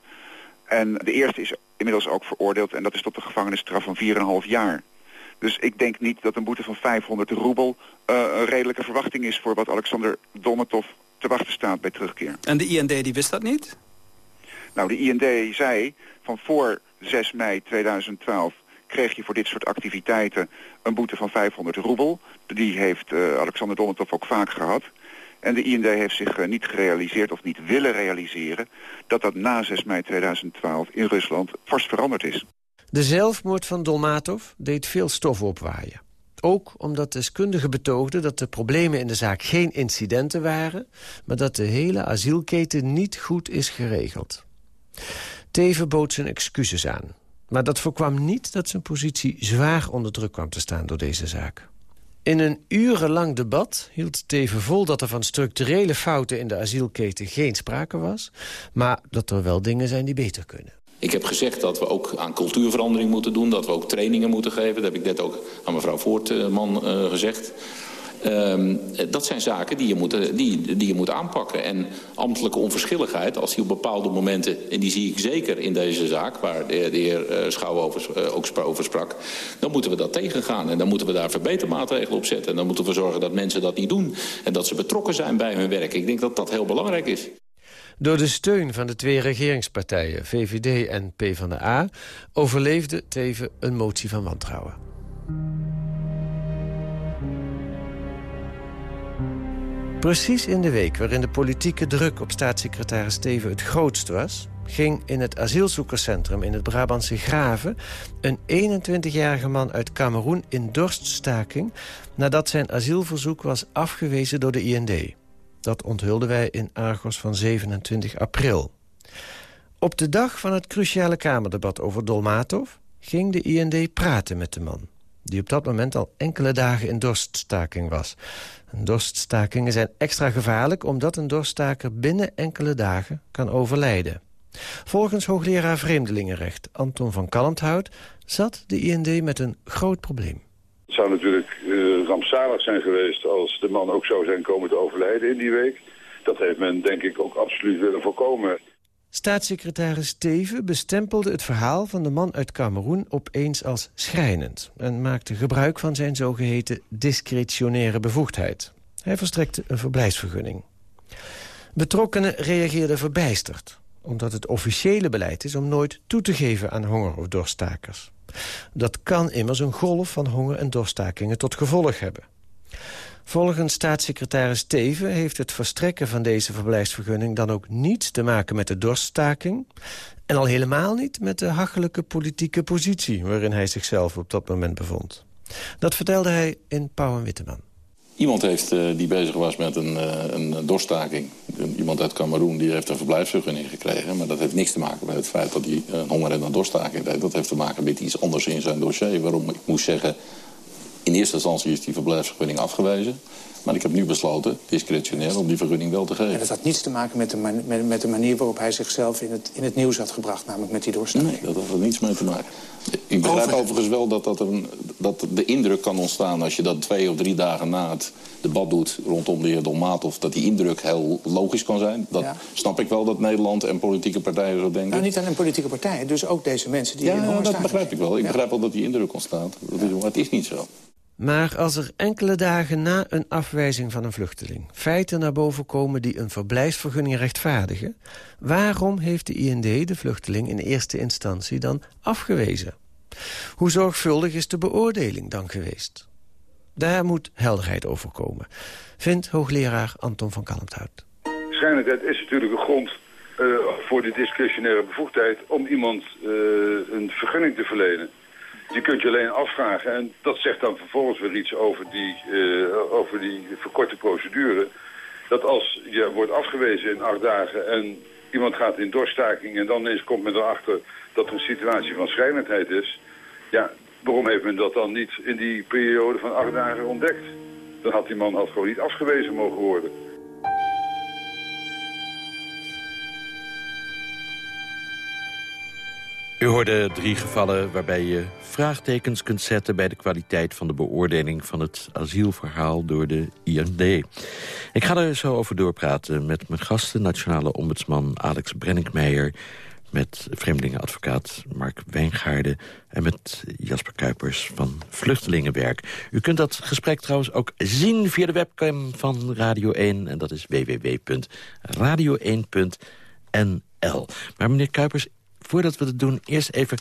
En de eerste is inmiddels ook veroordeeld... en dat is tot de gevangenisstraf van 4,5 jaar. Dus ik denk niet dat een boete van 500 roebel uh, een redelijke verwachting is... voor wat Alexander Dolmatov te wachten staat bij terugkeer. En de IND die wist dat niet? Nou, de IND zei van voor 6 mei 2012 kreeg je voor dit soort activiteiten een boete van 500 roebel. Die heeft uh, Alexander Dolmatov ook vaak gehad. En de IND heeft zich uh, niet gerealiseerd of niet willen realiseren... dat dat na 6 mei 2012 in Rusland vast veranderd is. De zelfmoord van Dolmatov deed veel stof opwaaien. Ook omdat deskundigen betoogden dat de problemen in de zaak geen incidenten waren... maar dat de hele asielketen niet goed is geregeld. Teven bood zijn excuses aan. Maar dat voorkwam niet dat zijn positie zwaar onder druk kwam te staan door deze zaak. In een urenlang debat hield Teven vol dat er van structurele fouten in de asielketen geen sprake was... maar dat er wel dingen zijn die beter kunnen. Ik heb gezegd dat we ook aan cultuurverandering moeten doen. Dat we ook trainingen moeten geven. Dat heb ik net ook aan mevrouw Voortman uh, gezegd. Um, dat zijn zaken die je, moet, die, die je moet aanpakken. En ambtelijke onverschilligheid, als die op bepaalde momenten... en die zie ik zeker in deze zaak, waar de, de heer uh, Schouw uh, ook over sprak... dan moeten we dat tegengaan. En dan moeten we daar verbetermaatregelen op zetten. En dan moeten we zorgen dat mensen dat niet doen. En dat ze betrokken zijn bij hun werk. Ik denk dat dat heel belangrijk is. Door de steun van de twee regeringspartijen, VVD en PvdA... overleefde Teven een motie van wantrouwen. Precies in de week waarin de politieke druk op staatssecretaris Teven het grootst was... ging in het asielzoekerscentrum in het Brabantse Graven... een 21-jarige man uit Cameroen in dorststaking... nadat zijn asielverzoek was afgewezen door de IND. Dat onthulden wij in Argos van 27 april. Op de dag van het cruciale Kamerdebat over Dolmatov... ging de IND praten met de man... die op dat moment al enkele dagen in dorststaking was. dorststakingen zijn extra gevaarlijk... omdat een dorststaker binnen enkele dagen kan overlijden. Volgens hoogleraar Vreemdelingenrecht Anton van Kalmthout... zat de IND met een groot probleem. Het zou natuurlijk rampzalig zijn geweest als de man ook zou zijn komen te overlijden in die week. Dat heeft men denk ik ook absoluut willen voorkomen. Staatssecretaris Teven bestempelde het verhaal van de man uit Cameroen opeens als schrijnend... en maakte gebruik van zijn zogeheten discretionaire bevoegdheid. Hij verstrekte een verblijfsvergunning. Betrokkenen reageerden verbijsterd omdat het officiële beleid is om nooit toe te geven aan honger- of dorststakers. Dat kan immers een golf van honger- en dorststakingen tot gevolg hebben. Volgens staatssecretaris Teven heeft het verstrekken van deze verblijfsvergunning... dan ook niets te maken met de dorststaking... en al helemaal niet met de hachelijke politieke positie... waarin hij zichzelf op dat moment bevond. Dat vertelde hij in Pauw en Witteman. Iemand heeft, uh, die bezig was met een, uh, een dorststaking. Iemand uit Cameroen die heeft een verblijfsvergunning gekregen. Maar dat heeft niks te maken met het feit dat hij een honger- en een dorststaking deed. Dat heeft te maken met iets anders in zijn dossier. Waarom ik moest zeggen, in eerste instantie is die verblijfsvergunning afgewezen. Maar ik heb nu besloten, discretionair, om die vergunning wel te geven. En dat had niets te maken met de, man met, met de manier waarop hij zichzelf in het, in het nieuws had gebracht. Namelijk met die doorstaking. Nee, dat had er niets mee te maken. Ik begrijp Over... overigens wel dat, dat, een, dat de indruk kan ontstaan... als je dat twee of drie dagen na het debat doet rondom de heer Dolmatov... dat die indruk heel logisch kan zijn. Dat ja. snap ik wel dat Nederland en politieke partijen zo denken. Nou, niet alleen politieke partijen, dus ook deze mensen die ja, in Ja, dat begrijp ik wel. Ik ja. begrijp wel dat die indruk ontstaat. Dat is, maar het is niet zo. Maar als er enkele dagen na een afwijzing van een vluchteling... feiten naar boven komen die een verblijfsvergunning rechtvaardigen... waarom heeft de IND de vluchteling in eerste instantie dan afgewezen? Hoe zorgvuldig is de beoordeling dan geweest? Daar moet helderheid over komen, vindt hoogleraar Anton van Kalmthout. Schijnlijkheid is natuurlijk een grond uh, voor de discretionaire bevoegdheid... om iemand uh, een vergunning te verlenen. Die kunt je alleen afvragen. En dat zegt dan vervolgens weer iets over die, uh, over die verkorte procedure. Dat als je wordt afgewezen in acht dagen en iemand gaat in doorstaking... en dan ineens komt men erachter dat er een situatie van schrijnendheid is... ja, waarom heeft men dat dan niet in die periode van acht dagen ontdekt? Dan had die man had gewoon niet afgewezen mogen worden. U hoorde drie gevallen waarbij je vraagtekens kunt zetten... bij de kwaliteit van de beoordeling van het asielverhaal door de IND. Ik ga er zo over doorpraten met mijn gasten... nationale ombudsman Alex Brenninkmeijer... met vreemdelingenadvocaat Mark Wijngaarden... en met Jasper Kuipers van Vluchtelingenwerk. U kunt dat gesprek trouwens ook zien via de webcam van Radio 1... en dat is www.radio1.nl. Maar meneer Kuipers, voordat we dat doen, eerst even...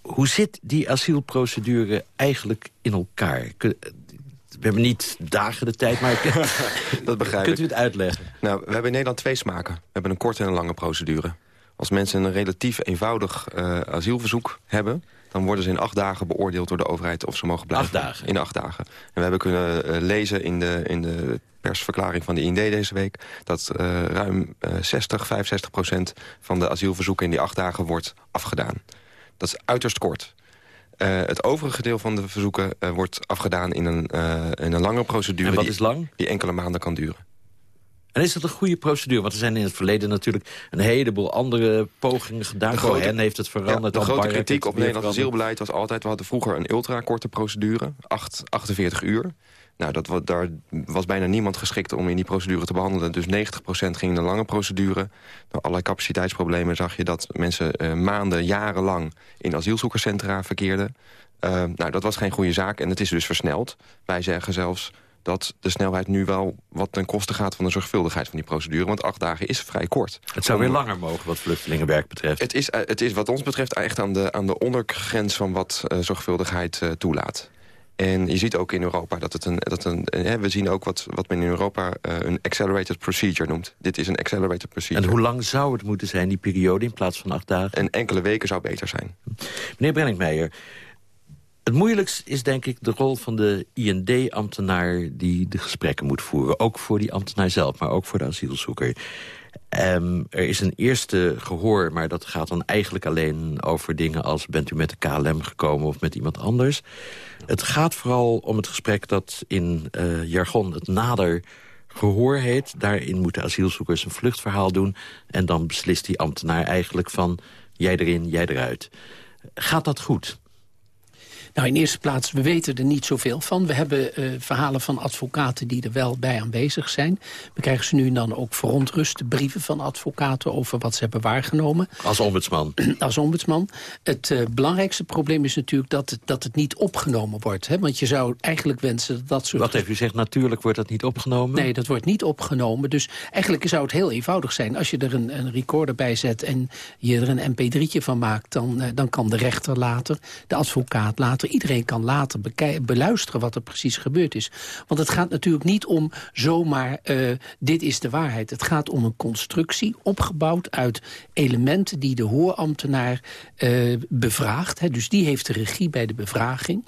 hoe zit die asielprocedure eigenlijk in elkaar? We hebben niet dagen de tijd, maar dat begrijp kunt u het uitleggen? Nou, we hebben in Nederland twee smaken. We hebben een korte en een lange procedure. Als mensen een relatief eenvoudig uh, asielverzoek hebben... dan worden ze in acht dagen beoordeeld door de overheid of ze mogen blijven. Acht dagen? In acht dagen. En we hebben kunnen uh, lezen in de, in de persverklaring van de IND deze week... dat uh, ruim uh, 60, 65 procent van de asielverzoeken in die acht dagen wordt afgedaan. Dat is uiterst kort. Uh, het overige deel van de verzoeken wordt afgedaan in een, in een lange procedure... En wat die, is lang? Die enkele maanden kan duren. En is dat een goede procedure? Want er zijn in het verleden natuurlijk een heleboel andere pogingen gedaan. Cohen heeft het veranderd. Ja, de grote kritiek op Nederlands asielbeleid was altijd... we hadden vroeger een ultrakorte procedure, 8, 48 uur. Nou, dat, daar was bijna niemand geschikt om in die procedure te behandelen. Dus 90% ging in de lange procedure. Door allerlei capaciteitsproblemen zag je dat mensen uh, maanden, jarenlang... in asielzoekerscentra verkeerden. Uh, nou, dat was geen goede zaak en het is dus versneld. Wij zeggen zelfs dat de snelheid nu wel wat ten koste gaat... van de zorgvuldigheid van die procedure. Want acht dagen is vrij kort. Het zou weer langer mogen wat vluchtelingenwerk betreft. Het is, uh, het is wat ons betreft echt aan de, aan de ondergrens... van wat uh, zorgvuldigheid uh, toelaat. En je ziet ook in Europa dat het een... Dat een hè, we zien ook wat, wat men in Europa uh, een accelerated procedure noemt. Dit is een accelerated procedure. En hoe lang zou het moeten zijn, die periode, in plaats van acht dagen? En enkele weken zou beter zijn. Meneer Brenninkmeijer, het moeilijkst is denk ik de rol van de IND-ambtenaar... die de gesprekken moet voeren. Ook voor die ambtenaar zelf, maar ook voor de asielzoeker. Um, er is een eerste gehoor, maar dat gaat dan eigenlijk alleen over dingen als... bent u met de KLM gekomen of met iemand anders. Het gaat vooral om het gesprek dat in uh, jargon het nader gehoor heet. Daarin moeten asielzoekers een vluchtverhaal doen... en dan beslist die ambtenaar eigenlijk van jij erin, jij eruit. Gaat dat goed? Nou, in eerste plaats, we weten er niet zoveel van. We hebben uh, verhalen van advocaten die er wel bij aanwezig zijn. We krijgen ze nu en dan ook verontruste brieven van advocaten... over wat ze hebben waargenomen. Als ombudsman? Als ombudsman. Het uh, belangrijkste probleem is natuurlijk dat het, dat het niet opgenomen wordt. Hè? Want je zou eigenlijk wensen dat dat soort... Wat heeft u zegt, natuurlijk wordt dat niet opgenomen? Nee, dat wordt niet opgenomen. Dus eigenlijk zou het heel eenvoudig zijn. Als je er een, een recorder bij zet en je er een mp3'tje van maakt... Dan, uh, dan kan de rechter later, de advocaat later... iedereen kan later beluisteren wat er precies gebeurd is. Want het gaat natuurlijk niet om zomaar uh, dit is de waarheid. Het gaat om een constructie opgebouwd uit elementen... die de hoorambtenaar uh, bevraagt. Hè. Dus die heeft de regie bij de bevraging.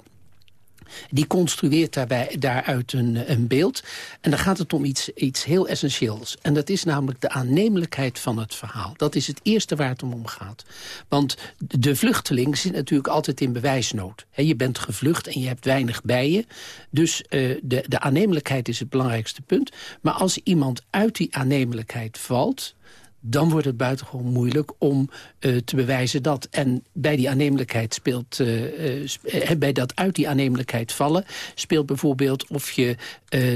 Die construeert daarbij, daaruit een, een beeld. En dan gaat het om iets, iets heel essentieels. En dat is namelijk de aannemelijkheid van het verhaal. Dat is het eerste waar het om gaat. Want de vluchteling zit natuurlijk altijd in bewijsnood. He, je bent gevlucht en je hebt weinig bij je. Dus uh, de, de aannemelijkheid is het belangrijkste punt. Maar als iemand uit die aannemelijkheid valt dan wordt het buitengewoon moeilijk om uh, te bewijzen dat. En bij die aannemelijkheid speelt, uh, uh, bij dat uit die aannemelijkheid vallen... speelt bijvoorbeeld of je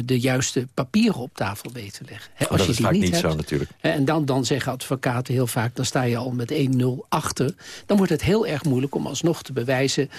de juiste papieren op tafel weet te leggen. He, als oh, dat je is die vaak niet niet hebt, zo natuurlijk. En dan, dan zeggen advocaten heel vaak, dan sta je al met 1-0 achter. Dan wordt het heel erg moeilijk om alsnog te bewijzen...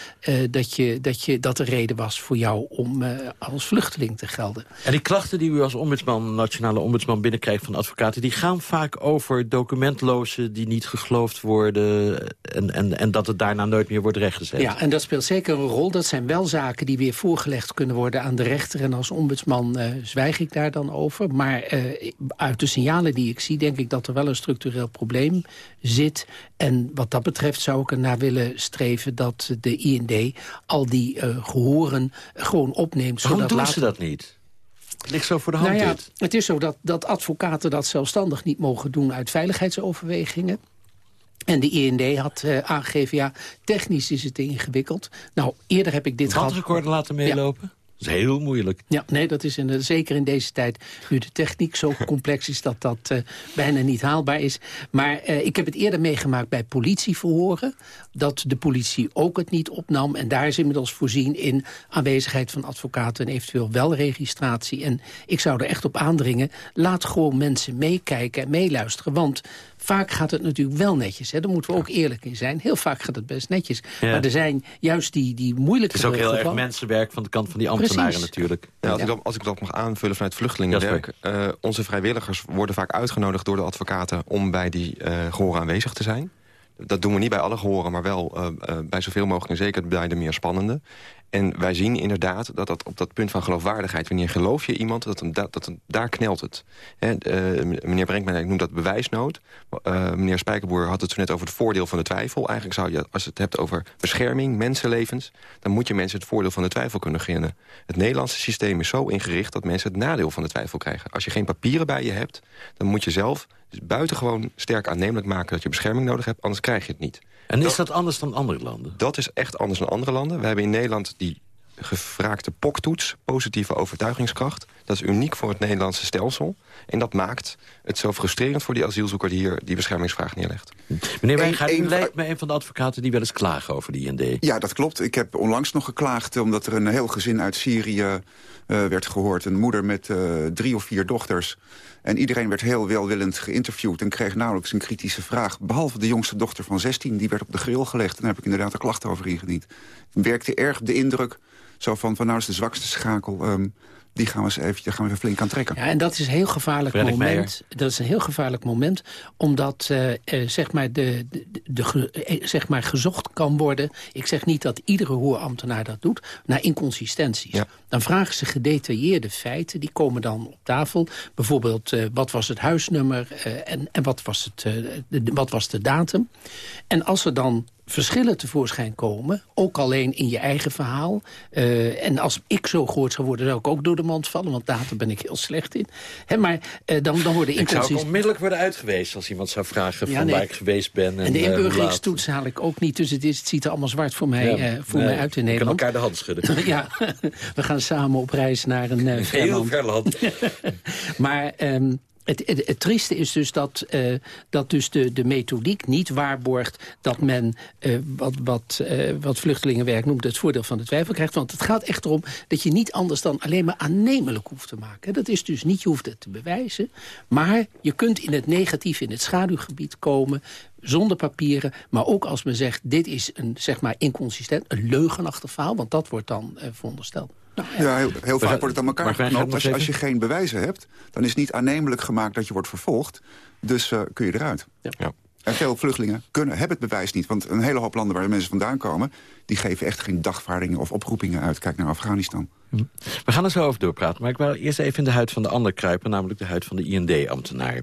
dat, je, dat, je, dat de reden was voor jou om als vluchteling te gelden. En die klachten die u als ombudsman, nationale ombudsman binnenkrijgt van advocaten... die gaan vaak over documentloos die niet geloofd worden... En, en, en dat het daarna nooit meer wordt rechtgezet. Ja, en dat speelt zeker een rol. Dat zijn wel zaken die weer voorgelegd kunnen worden aan de rechter. En als ombudsman uh, zwijg ik daar dan over. Maar uh, uit de signalen die ik zie, denk ik dat er wel een structureel probleem zit. En wat dat betreft zou ik ernaar willen streven dat de IND al die uh, gehoren gewoon opneemt. Waarom zodat doen later... ze dat niet? Het ligt zo voor de hand nou ja, dit. Het is zo dat, dat advocaten dat zelfstandig niet mogen doen uit veiligheidsoverwegingen. En de IND had uh, aangegeven, ja, technisch is het ingewikkeld. Nou, eerder heb ik dit gehad... Bandrecorder laten meelopen? Ja. Dat is heel moeilijk. Ja, nee, dat is in, zeker in deze tijd, nu de techniek zo complex is... dat dat uh, bijna niet haalbaar is. Maar uh, ik heb het eerder meegemaakt bij politieverhoren... dat de politie ook het niet opnam. En daar is inmiddels voorzien in aanwezigheid van advocaten... en eventueel wel registratie. En ik zou er echt op aandringen, laat gewoon mensen meekijken en meeluisteren. Want vaak gaat het natuurlijk wel netjes. Hè? Daar moeten we ook eerlijk in zijn. Heel vaak gaat het best netjes. Ja. Maar er zijn juist die, die moeilijke... Het is ook heel erg mensenwerk van de kant van die ambtenaren Precies. natuurlijk. Ja, als, ja. Ik dat, als ik dat mag aanvullen vanuit vluchtelingenwerk... Uh, onze vrijwilligers worden vaak uitgenodigd door de advocaten... om bij die uh, gehoren aanwezig te zijn. Dat doen we niet bij alle gehoren, maar wel uh, bij zoveel mogelijk... en zeker bij de meer spannende. En wij zien inderdaad dat dat op dat punt van geloofwaardigheid... wanneer geloof je iemand, dat, hem, dat, daar knelt het. He, uh, meneer Brenkman noemt dat bewijsnood. Uh, meneer Spijkerboer had het zo net over het voordeel van de twijfel. Eigenlijk zou je, als je het hebt over bescherming, mensenlevens... dan moet je mensen het voordeel van de twijfel kunnen gunnen. Het Nederlandse systeem is zo ingericht dat mensen het nadeel van de twijfel krijgen. Als je geen papieren bij je hebt, dan moet je zelf dus buitengewoon sterk aannemelijk maken... dat je bescherming nodig hebt, anders krijg je het niet. En is dat anders dan andere landen? Dat is echt anders dan andere landen. We hebben in Nederland die gevraagde POC-toets, positieve overtuigingskracht. Dat is uniek voor het Nederlandse stelsel. En dat maakt het zo frustrerend voor die asielzoeker... die hier die beschermingsvraag neerlegt. Meneer Wijngaard, u lijkt me een van de advocaten... die wel eens klagen over die IND. Ja, dat klopt. Ik heb onlangs nog geklaagd... omdat er een heel gezin uit Syrië uh, werd gehoord. Een moeder met uh, drie of vier dochters... En iedereen werd heel welwillend geïnterviewd... en kreeg nauwelijks een kritische vraag. Behalve de jongste dochter van 16, die werd op de grill gelegd. En daar heb ik inderdaad een klacht over ingediend. Werkte erg de indruk zo van, van nou is de zwakste schakel... Um, die gaan we eens even, gaan we even flink aan trekken. Ja, en dat is een heel gevaarlijk Brennick moment. Dat is een heel gevaarlijk moment, omdat uh, uh, zeg, maar de, de, de, de, zeg maar gezocht kan worden. Ik zeg niet dat iedere hoorambtenaar dat doet, naar inconsistenties. Ja. Dan vragen ze gedetailleerde feiten, die komen dan op tafel. Bijvoorbeeld, uh, wat was het huisnummer en, en wat, was het, de, wat was de datum? En als er dan verschillen tevoorschijn komen. Ook alleen in je eigen verhaal. Uh, en als ik zo gehoord zou worden, zou ik ook door de mand vallen. Want daar ben ik heel slecht in. He, maar uh, dan, dan worden Ik zou ook onmiddellijk worden uitgeweest als iemand zou vragen Ja, van nee. waar ik geweest ben. En, En de eh, inburgeringstoets haal ik ook niet. Dus het, is, het ziet er allemaal zwart voor mij, Ja, eh, voor nee, mij uit in we kunnen Nederland. elkaar de hand schudden. ja, we gaan samen op reis naar een Heel ver land. maar... Um, het, het, trieste is dus dat, uh, dat dus de, de methodiek niet waarborgt... dat men uh, wat, wat, uh, wat vluchtelingenwerk noemt het voordeel van de twijfel krijgt. Want het gaat echt erom dat je niet anders dan alleen maar aannemelijk hoeft te maken. Dat is dus niet, je hoeft het te bewijzen. Maar je kunt in het negatief, in het schaduwgebied komen zonder papieren. Maar ook als men zegt, dit is een zeg maar inconsistent, een leugenachtig verhaal. Want dat wordt dan verondersteld. Nou, ja, heel, heel vaak wordt het aan elkaar geknopt. Als, als, je geen bewijzen hebt, dan is het niet aannemelijk gemaakt dat je wordt vervolgd. Dus uh, kun je eruit. Ja. ja. En veel vluchtelingen kunnen, hebben het bewijs niet. Want een hele hoop landen waar de mensen vandaan komen... die geven echt geen dagvaardingen of oproepingen uit. Kijk naar Afghanistan. Hm. We gaan er zo over doorpraten. Maar ik wil eerst even in de huid van de ander kruipen... namelijk de huid van de IND-ambtenaar.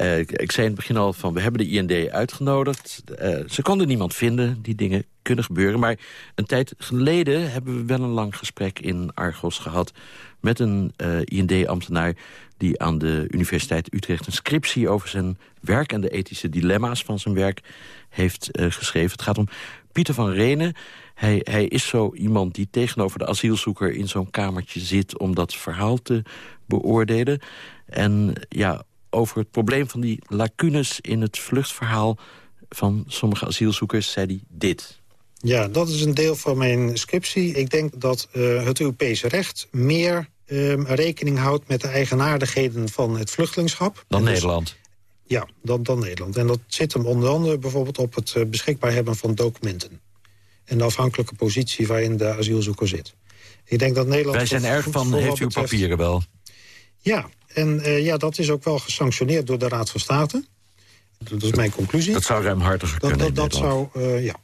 Uh, ik zei in het begin al van, we hebben de IND uitgenodigd. Uh, ze konden niemand vinden, die dingen kunnen gebeuren. Maar een tijd geleden hebben we wel een lang gesprek in Argos gehad... met een uh, IND-ambtenaar die aan de Universiteit Utrecht... een scriptie over zijn werk en de ethische dilemma's van zijn werk heeft geschreven. Het gaat om Pieter van Renen. Hij, hij is zo iemand die tegenover de asielzoeker in zo'n kamertje zit... om dat verhaal te beoordelen. En ja, over het probleem van die lacunes in het vluchtverhaal van sommige asielzoekers zei hij dit. Ja, dat is een deel van mijn scriptie. Ik denk dat uh, het Europese recht meer uh, rekening houdt met de eigenaardigheden van het vluchtelingschap. Dan dus, Nederland? Ja, dan, dan Nederland. En dat zit hem onder andere bijvoorbeeld op het uh, beschikbaar hebben van documenten. En de afhankelijke positie waarin de asielzoeker zit. Ik denk dat Nederland... Wij zijn erg van, heeft u papieren wel? Ja, en uh, ja, dat is ook wel gesanctioneerd door de Raad van State. Dat is mijn conclusie. Dat zou ruimhartiger kunnen Dat, dat zou, uh, ja.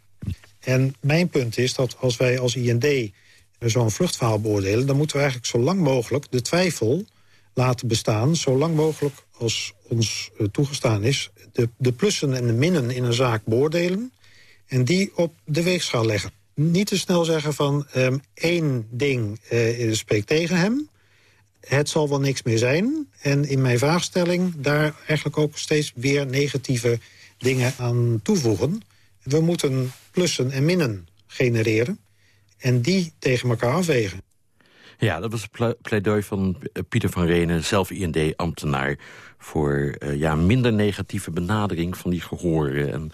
En mijn punt is dat als wij als IND zo'n vluchtverhaal beoordelen... dan moeten we eigenlijk zo lang mogelijk de twijfel laten bestaan... zo lang mogelijk als ons toegestaan is... De, de plussen en de minnen in een zaak beoordelen... en die op de weegschaal leggen. Niet te snel zeggen van um, één ding uh, spreekt tegen hem het zal wel niks meer zijn. En in mijn vraagstelling daar eigenlijk ook steeds weer negatieve dingen aan toevoegen. We moeten plussen en minnen genereren en die tegen elkaar afwegen. Ja, dat was het pleidooi van eh, Pieter van Renen, zelf IND-ambtenaar... voor uh, ja, minder negatieve benadering van die gehoren... en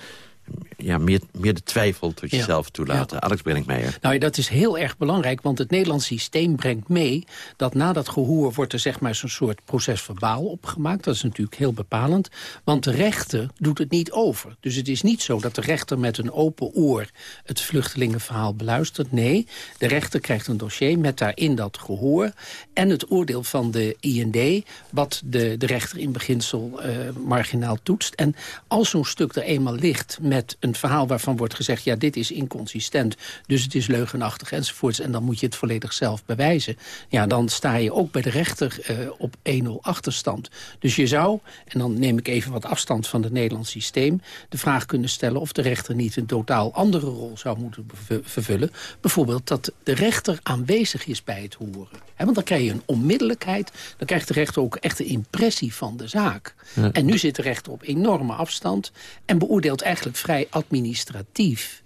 ja, meer, meer de twijfel tot jezelf ja. toelaten. Ja. Alex Brenninkmeijer. Nou, dat is heel erg belangrijk, want het Nederlands systeem brengt mee... dat na dat gehoor wordt er zeg maar zo'n soort proces verbaal opgemaakt. Dat is natuurlijk heel bepalend, want de rechter doet het niet over. Dus het is niet zo dat de rechter met een open oor het vluchtelingenverhaal beluistert. Nee, de rechter krijgt een dossier met daarin dat gehoor... en het oordeel van de IND, wat de, de rechter in beginsel uh, marginaal toetst. En als zo'n stuk er eenmaal ligt met een verhaal waarvan wordt gezegd... ja, dit is inconsistent, dus het is leugenachtig enzovoorts... en dan moet je het volledig zelf bewijzen. Ja, dan sta je ook bij de rechter uh, op 1-0 achterstand. Dus je zou, en dan neem ik even wat afstand van het Nederlands systeem... de vraag kunnen stellen of de rechter niet een totaal andere rol zou moeten vervullen. Bijvoorbeeld dat de rechter aanwezig is bij het horen. He, want dan krijg je een onmiddellijkheid, dan krijgt de rechter ook echt de impressie van de zaak. Ja. En nu zit de rechter op enorme afstand en beoordeelt eigenlijk vrij administratief.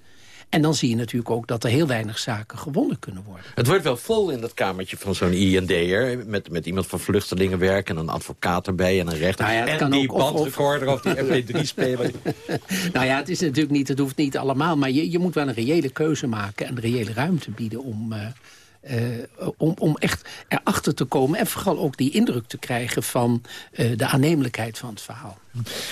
En dan zie je natuurlijk ook dat er heel weinig zaken gewonnen kunnen worden. Het wordt wel vol in dat kamertje van zo'n IND'er... Met, met iemand van vluchtelingenwerk en een advocaat erbij en een rechter. Nou ja, en die bandrecorder of, of die MP3-speler. nou ja, het is natuurlijk niet, het hoeft niet allemaal... maar je, je moet wel een reële keuze maken en reële ruimte bieden... om, uh, om, om echt erachter te komen... en vooral ook die indruk te krijgen van uh, de aannemelijkheid van het verhaal.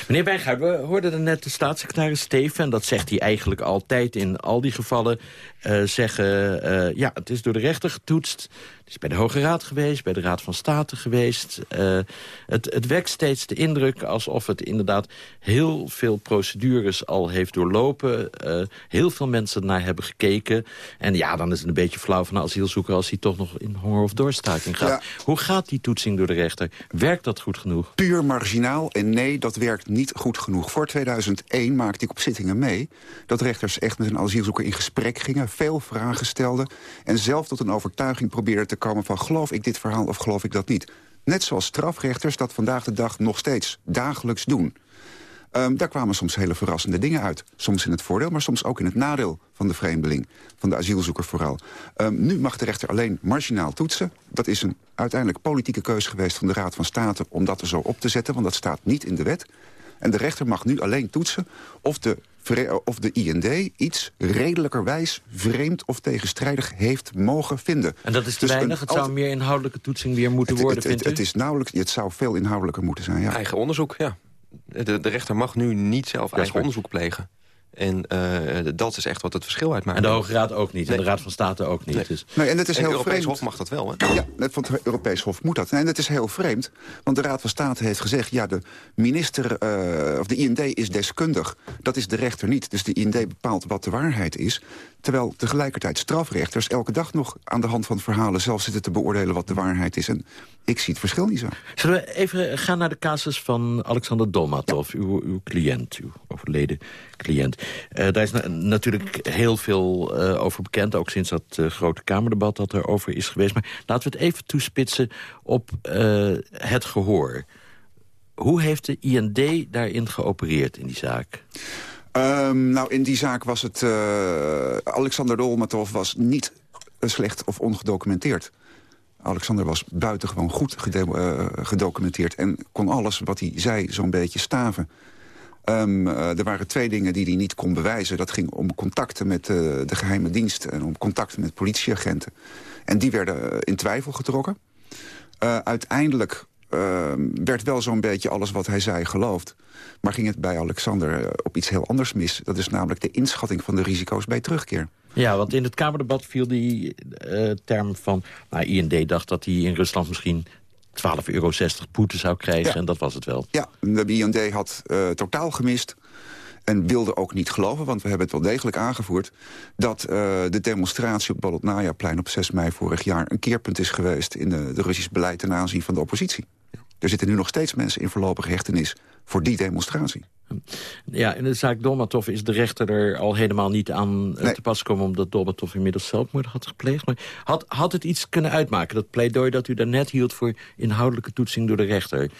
Meneer Wijngaard, we hoorden er net de staatssecretaris Steven... en dat zegt hij eigenlijk altijd in al die gevallen... Uh, zeggen, ja, het is door de rechter getoetst. Is bij de Hoge Raad geweest, bij de Raad van State geweest. Uh, het, het wekt steeds de indruk alsof het inderdaad heel veel procedures al heeft doorlopen. heel veel mensen naar hebben gekeken. En ja, dan is het een beetje flauw van een asielzoeker... als hij toch nog in honger- of doorstaking gaat. Ja. Hoe gaat die toetsing door de rechter? Werkt dat goed genoeg? Puur marginaal en nee, dat werkt niet goed genoeg. Voor 2001 maakte ik op zittingen mee... dat rechters echt met een asielzoeker in gesprek gingen... veel vragen stelden en zelf tot een overtuiging probeerden te komen... van geloof ik dit verhaal of geloof ik dat niet. Net zoals strafrechters dat vandaag de dag nog steeds dagelijks doen. Ehm, daar kwamen soms hele verrassende dingen uit. Soms in het voordeel, maar soms ook in het nadeel van de vreemdeling. Van de asielzoeker vooral. Ehm, nu mag de rechter alleen marginaal toetsen. Dat is een uiteindelijk politieke keuze geweest van de Raad van State... om dat er zo op te zetten, want dat staat niet in de wet. En de rechter mag nu alleen toetsen of de, of de IND iets redelijkerwijs vreemd of tegenstrijdig heeft mogen vinden. En dat is te Dus weinig? Het zou meer inhoudelijke toetsing weer moeten het, worden, het, het, vindt u? het is nauwelijks, het zou veel inhoudelijker moeten zijn, ja. Eigen onderzoek, ja. De, de rechter mag nu niet zelf eigen onderzoek plegen. En eh, dat is echt wat het verschil uitmaakt. En de Hoge Raad ook niet. En de Raad van State ook niet. Nee. Dus. Nee, en het is En het heel Europees vreemd. Hof mag dat wel, hè? Ja, net van het Europees Hof moet dat. En het is heel vreemd, want de Raad van State heeft gezegd... ja, de minister, eh, of de IND is deskundig. Dat is de rechter niet. Dus de IND bepaalt wat de waarheid is. Terwijl tegelijkertijd strafrechters elke dag nog aan de hand van verhalen... zelf zitten te beoordelen wat de waarheid is. En ik zie het verschil niet zo. Zullen we even gaan naar de casus van Alexander Dolmatov, uw, uw cliënt, uw overleden cliënt. Eh, daar is na- natuurlijk heel veel eh, over bekend, ook sinds dat eh, grote Kamerdebat dat er over is geweest. Maar laten we het even toespitsen op het gehoor. Hoe heeft de IND daarin geopereerd in die zaak? Ehm, nou, in die zaak was het... Alexander Dolmatov was niet slecht of ongedocumenteerd. Alexander was buitengewoon goed gedocumenteerd... en kon alles wat hij zei zo'n beetje staven. Ehm, eh, er waren twee dingen die hij niet kon bewijzen. Dat ging om contacten met eh, de geheime dienst... en om contacten met politieagenten. En die werden eh, in twijfel getrokken. Uiteindelijk ehm, werd wel zo'n beetje alles wat hij zei geloofd. Maar ging het bij Alexander op iets heel anders mis. Dat is namelijk de inschatting van de risico's bij terugkeer. Ja, want in het Kamerdebat viel die term van... Nou, IND dacht dat hij in Rusland misschien 12,60 euro boete zou krijgen. En dat was het wel. Ja, de IND had eh, totaal gemist. En wilde ook niet geloven, want we hebben het wel degelijk aangevoerd... dat eh, de demonstratie op Bolotnaya-plein op 6 mei vorig jaar... een keerpunt is geweest in de, de Russisch beleid ten aanzien van de oppositie. Er zitten nu nog steeds mensen in voorlopige hechtenis voor die demonstratie. Ja, in de zaak Dolmatov is de rechter er al helemaal niet aan eh, te pas gekomen... omdat Dolmatov inmiddels zelfmoord had gepleegd. Maar had, had het iets kunnen uitmaken, dat pleidooi dat u daarnet hield... voor inhoudelijke toetsing door de rechter?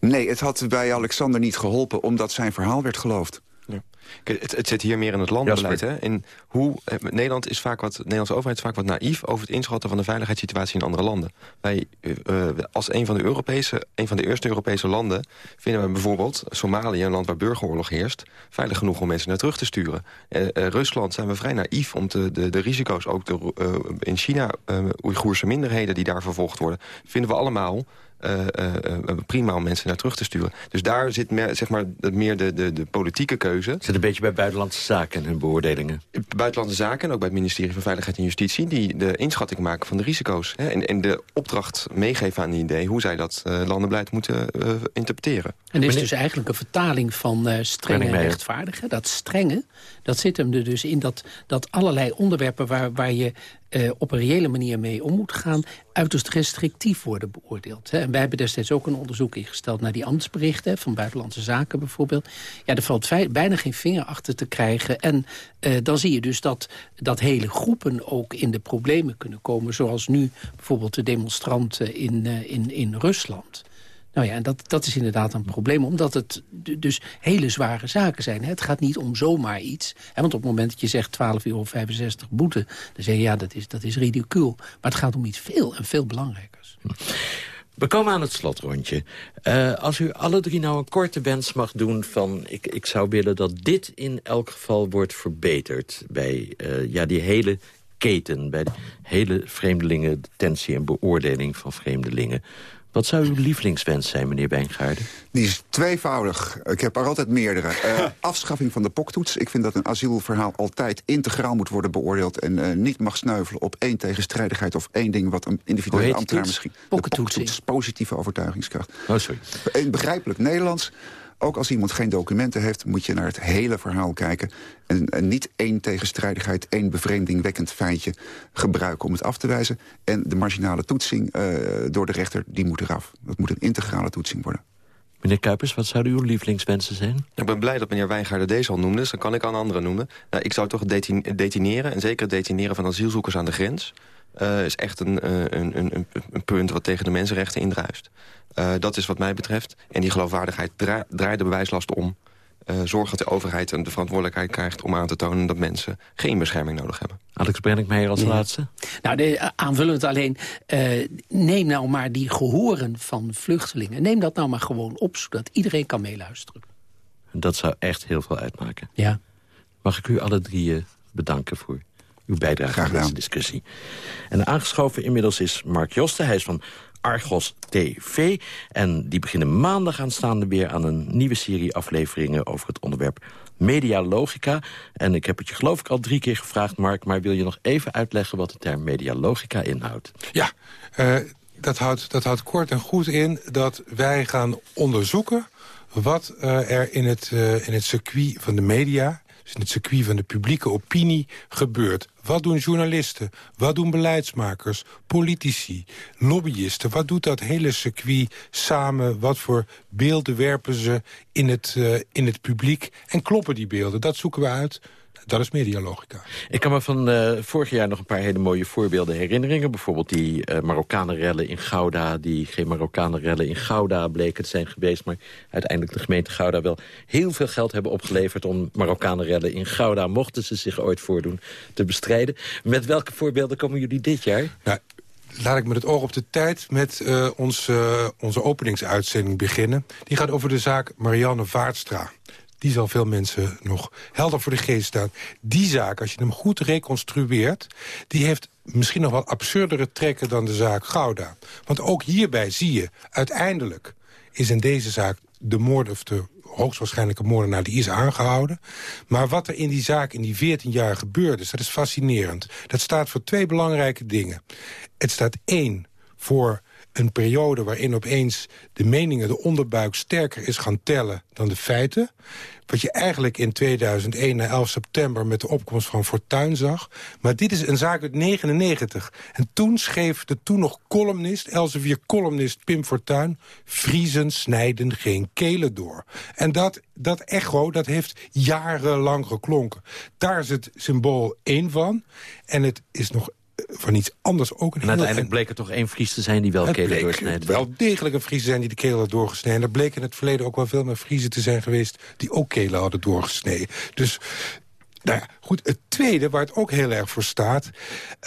Nee, het had bij Alexander niet geholpen omdat zijn verhaal werd geloofd. Kijk, Het, het zit hier meer in het landenbeleid. Hè? In hoe, eh, Nederland is vaak wat, de Nederlandse overheid is vaak wat naïef... over het inschatten van de veiligheidssituatie in andere landen. Wij, eh, eh, als een van, de Europese, een van de eerste Europese landen... vinden we bijvoorbeeld Somalië, een land waar burgeroorlog heerst... veilig genoeg om mensen naar terug te sturen. Rusland zijn we vrij naïef om te, de, de risico's... ook de, in China, Oeigoerse minderheden die daar vervolgd worden... vinden we allemaal prima om mensen naar terug te sturen. Dus daar zit meer, zeg maar, de- meer de, de, de politieke keuze. Zit een beetje bij buitenlandse zaken en hun beoordelingen. Buitenlandse Zaken en ook bij het ministerie van Veiligheid en Justitie... die de inschatting maken van de risico's. Hè, en, en de opdracht meegeven aan die idee... hoe zij dat eh, landenbeleid moeten eh, interpreteren. En dit is dus eigenlijk een vertaling van eh strenge en Meijer. rechtvaardige. Dat strenge, dat zit hem er dus in dat, dat allerlei onderwerpen... waar, waar je eh, op een reële manier mee om moet gaan... uiterst restrictief worden beoordeeld. Hè. En wij hebben destijds ook een onderzoek ingesteld... naar die ambtsberichten van Buitenlandse Zaken bijvoorbeeld. Ja, er valt bijna geen vinger achter te krijgen. En eh, dan zie je dus dat, dat hele groepen ook in de problemen kunnen komen... zoals nu bijvoorbeeld de demonstranten in, eh, in, in Rusland... Nou ja, en dat, dat is inderdaad een probleem, omdat het dus hele zware zaken zijn. Hè. Het gaat niet om zomaar iets. Hè, want op het moment dat je zegt 12,65 euro boete... dan zeg je, ja, dat is, dat is ridicuul. Maar het gaat om iets veel en veel belangrijkers. We komen aan het slotrondje. Eh, als u alle drie nou een korte wens mag doen van... Ik, ik zou willen dat dit in elk geval wordt verbeterd... bij eh, ja, die hele keten, bij de hele vreemdelingen... detentie en beoordeling van vreemdelingen. Wat zou uw lievelingswens zijn, meneer Wijngaarden? Die is tweevoudig. Ik heb er altijd meerdere. Eh, afschaffing van de poktoets. Ik vind dat een asielverhaal altijd integraal moet worden beoordeeld... en eh, niet mag sneuvelen op één tegenstrijdigheid of één ding... wat een individuele ambtenaar misschien... De poktoets, positieve overtuigingskracht. Oh, sorry. In begrijpelijk Nederlands. Ook als iemand geen documenten heeft, moet je naar het hele verhaal kijken. En, en niet één tegenstrijdigheid, één bevreemdingwekkend feitje gebruiken om het af te wijzen. En de marginale toetsing eh, door de rechter, die moet eraf. Dat moet een integrale toetsing worden. Meneer Kuipers, wat zouden uw lievelingswensen zijn? Ik ben blij dat meneer Wijngaarden deze al noemde, dus dan kan ik aan anderen noemen. Nou, ik zou toch detineren, en zeker het detineren van asielzoekers aan de grens... eh, is echt een, eh, een, een, een, een punt wat tegen de mensenrechten indruist. Eh, dat is wat mij betreft. En die geloofwaardigheid dra- draait de bewijslast om. uh, zorg dat de overheid de verantwoordelijkheid krijgt... om aan te tonen dat mensen geen bescherming nodig hebben. Alex Brenninkmeijer als laatste. Nou, de, aanvullend alleen, uh, neem nou maar die gehoren van vluchtelingen. Neem dat nou maar gewoon op, zodat iedereen kan meeluisteren. Dat zou echt heel veel uitmaken. Ja. Mag ik u alle drie bedanken voor uw bijdrage aan deze discussie. En aangeschoven inmiddels is Mark Josten. Hij is van Argos TV. En die beginnen maandag aanstaande weer aan een nieuwe serie afleveringen... over het onderwerp medialogica. En ik heb het je geloof ik al drie keer gevraagd, Mark... maar wil je nog even uitleggen wat de term medialogica inhoudt? Ja, uh, dat, houdt, dat houdt kort en goed in dat wij gaan onderzoeken... wat uh, er in het, uh, in het circuit van de media dus in het circuit van de publieke opinie gebeurt. Wat doen journalisten? Wat doen beleidsmakers? Politici? Lobbyisten? Wat doet dat hele circuit samen? Wat voor beelden werpen ze in het, uh, in het publiek? En kloppen die beelden? Dat zoeken we uit. Dat is medialogica. Ik kan me van uh, vorig jaar nog een paar hele mooie voorbeelden herinneren. Bijvoorbeeld die uh, Marokkanenrellen in Gouda... die geen Marokkanenrellen in Gouda bleken te zijn geweest... maar uiteindelijk de gemeente Gouda wel heel veel geld hebben opgeleverd... om Marokkanenrellen in Gouda, mochten ze zich ooit voordoen, te bestrijden. Met welke voorbeelden komen jullie dit jaar? Nou, laat ik met het oog op de tijd met uh, ons, uh, onze openingsuitzending beginnen. Die gaat over de zaak Marianne Vaartstra die zal veel mensen nog helder voor de geest staan. Die zaak, als je hem goed reconstrueert... die heeft misschien nog wat absurdere trekken dan de zaak Gouda. Want ook hierbij zie je, uiteindelijk is in deze zaak de moord... of de hoogstwaarschijnlijke moordenaar, die is aangehouden. Maar wat er in die zaak in die 14 jaar gebeurd is, dat is fascinerend. Dat staat voor twee belangrijke dingen. Het staat één voor een periode waarin opeens de meningen, de onderbuik... sterker is gaan tellen dan de feiten. Wat je eigenlijk in 2001 na 11 september met de opkomst van Fortuin zag. Maar dit is een zaak uit 99. En toen schreef de toen nog columnist, Elsevier columnist Pim Fortuyn... Vriezen snijden geen kelen door. En dat, dat echo, dat heeft jarenlang geklonken. Daar is het symbool één van. En het is nog van iets anders ook. Een en uiteindelijk bleek er toch één Fries te zijn die wel kelen doorsnijdt. wel degelijk een Fries te zijn die de kelen had doorgesneden. Er bleek in het verleden ook wel veel meer Friesen te zijn geweest... die ook kelen hadden doorgesneden. Dus nou ja, goed, het tweede, waar het ook heel erg voor staat...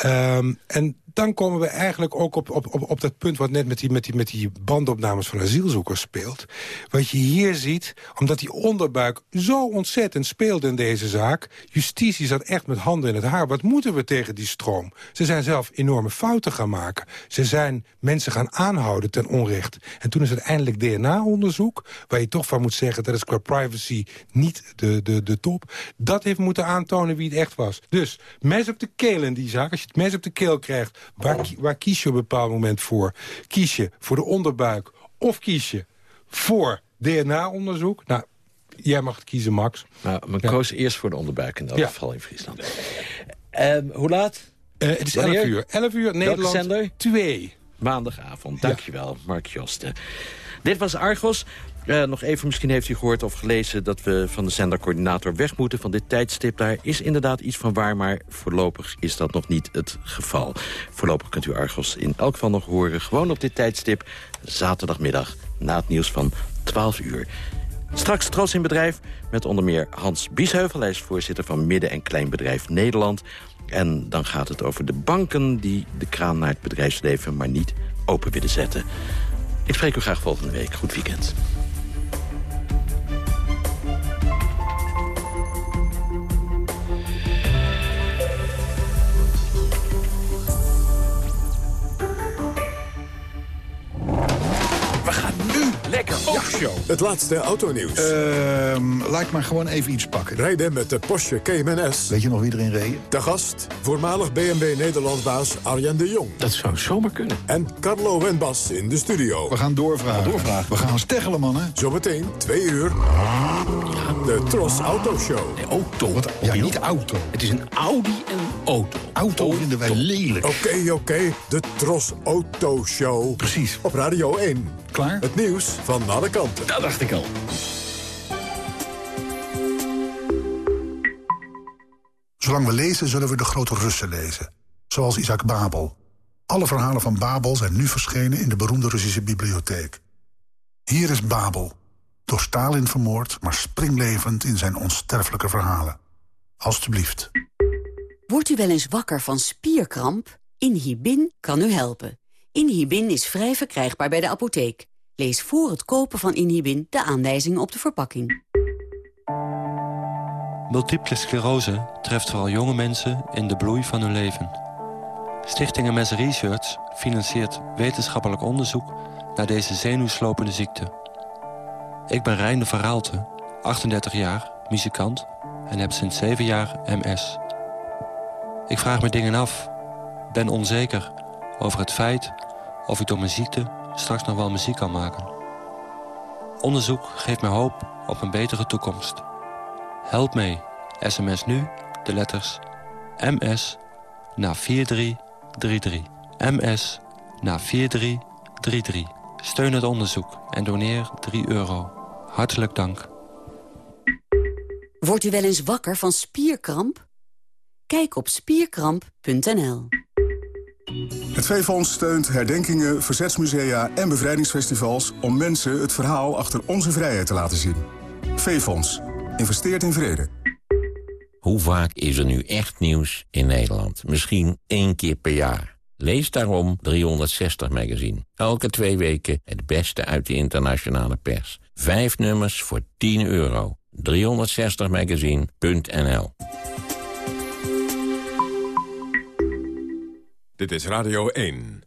Um, en dan komen we eigenlijk ook op, op, op, op dat punt... wat net met die, met, die, met die bandopnames van asielzoekers speelt. Wat je hier ziet, omdat die onderbuik zo ontzettend speelde in deze zaak... justitie zat echt met handen in het haar. Wat moeten we tegen die stroom? Ze zijn zelf enorme fouten gaan maken. Ze zijn mensen gaan aanhouden ten onrecht. En toen is het eindelijk DNA-onderzoek... waar je toch van moet zeggen, dat is qua privacy niet de, de, de top... dat heeft moeten aantonen wie het echt was. Dus mes op de keel in die zaak. Als je het mes op de keel krijgt Waar, waar kies je op een bepaald moment voor? Kies je voor de onderbuik of kies je voor DNA-onderzoek? Nou, jij mag het kiezen, Max. Nou, men ja. koos eerst voor de onderbuik in dat ja. geval in Friesland. Um, hoe laat? Uh, het is 11 uur. 11 uur, Nederland zender? 2. Maandagavond. Dankjewel, Mark Josten. Dit was Argos. Uh, nog even, misschien heeft u gehoord of gelezen... dat we van de zendercoördinator weg moeten van dit tijdstip. Daar is inderdaad iets van waar, maar voorlopig is dat nog niet het geval. Voorlopig kunt u Argos in elk geval nog horen. Gewoon op dit tijdstip, zaterdagmiddag, na het nieuws van 12 uur. Straks Tros in Bedrijf met onder meer Hans Biesheuvel. Hij is voorzitter van Midden- en Kleinbedrijf Nederland. En dan gaat het over de banken die de kraan naar het bedrijfsleven... maar niet open willen zetten. Ik spreek u graag volgende week. Goed weekend. Show. Het laatste autonieuws. Uh, laat maar gewoon even iets pakken. Rijden met de Porsche Cayman S. Weet je nog wie erin reed? De gast, voormalig BMW Nederlandbaas Arjen de Jong. Dat zou zomaar kunnen. En Carlo en Bas in de studio. We gaan doorvragen. We gaan, doorvragen. We gaan steggelen, mannen. Zometeen, twee uur. De Tros Auto Show. De auto? Wat, ja, niet auto. Het is een Audi en auto. Auto, auto vinden wij lelijk. Oké, okay, oké. Okay. De Tros Auto Show. Precies. Op Radio 1. Klaar? Het nieuws van alle kanten. Dat dacht ik al. Zolang we lezen, zullen we de grote Russen lezen. Zoals Isaac Babel. Alle verhalen van Babel zijn nu verschenen in de beroemde Russische bibliotheek. Hier is Babel, Door Stalin vermoord, maar springlevend in zijn onsterfelijke verhalen. Alsjeblieft. Wordt u wel eens wakker van spierkramp? Inhibin kan u helpen. Inhibin is vrij verkrijgbaar bij de apotheek. Lees voor het kopen van Inhibin de aanwijzingen op de verpakking. Multiple sclerose treft vooral jonge mensen in de bloei van hun leven. Stichting MS Research financiert wetenschappelijk onderzoek naar deze zenuwslopende ziekte. Ik ben Rijn de Verhaalte, 38 jaar, muzikant en heb sinds 7 jaar MS. Ik vraag me dingen af, ben onzeker over het feit of ik door mijn ziekte straks nog wel muziek kan maken. Onderzoek geeft me hoop op een betere toekomst. Help mee, sms nu de letters MS naar 4333. MS naar 4333. Steun het onderzoek en doneer 3 euro. Hartelijk dank. Wordt u wel eens wakker van spierkramp? Kijk op spierkramp.nl. Het V-Fonds steunt herdenkingen, verzetsmusea en bevrijdingsfestivals... om mensen het verhaal achter onze vrijheid te laten zien. V-Fonds. Investeert in vrede. Hoe vaak is er nu echt nieuws in Nederland? Misschien één keer per jaar. Lees daarom 360 Magazine. Elke twee weken het beste uit de internationale pers. Vijf nummers voor 10 euro. 360magazine.nl Dit is Radio 1.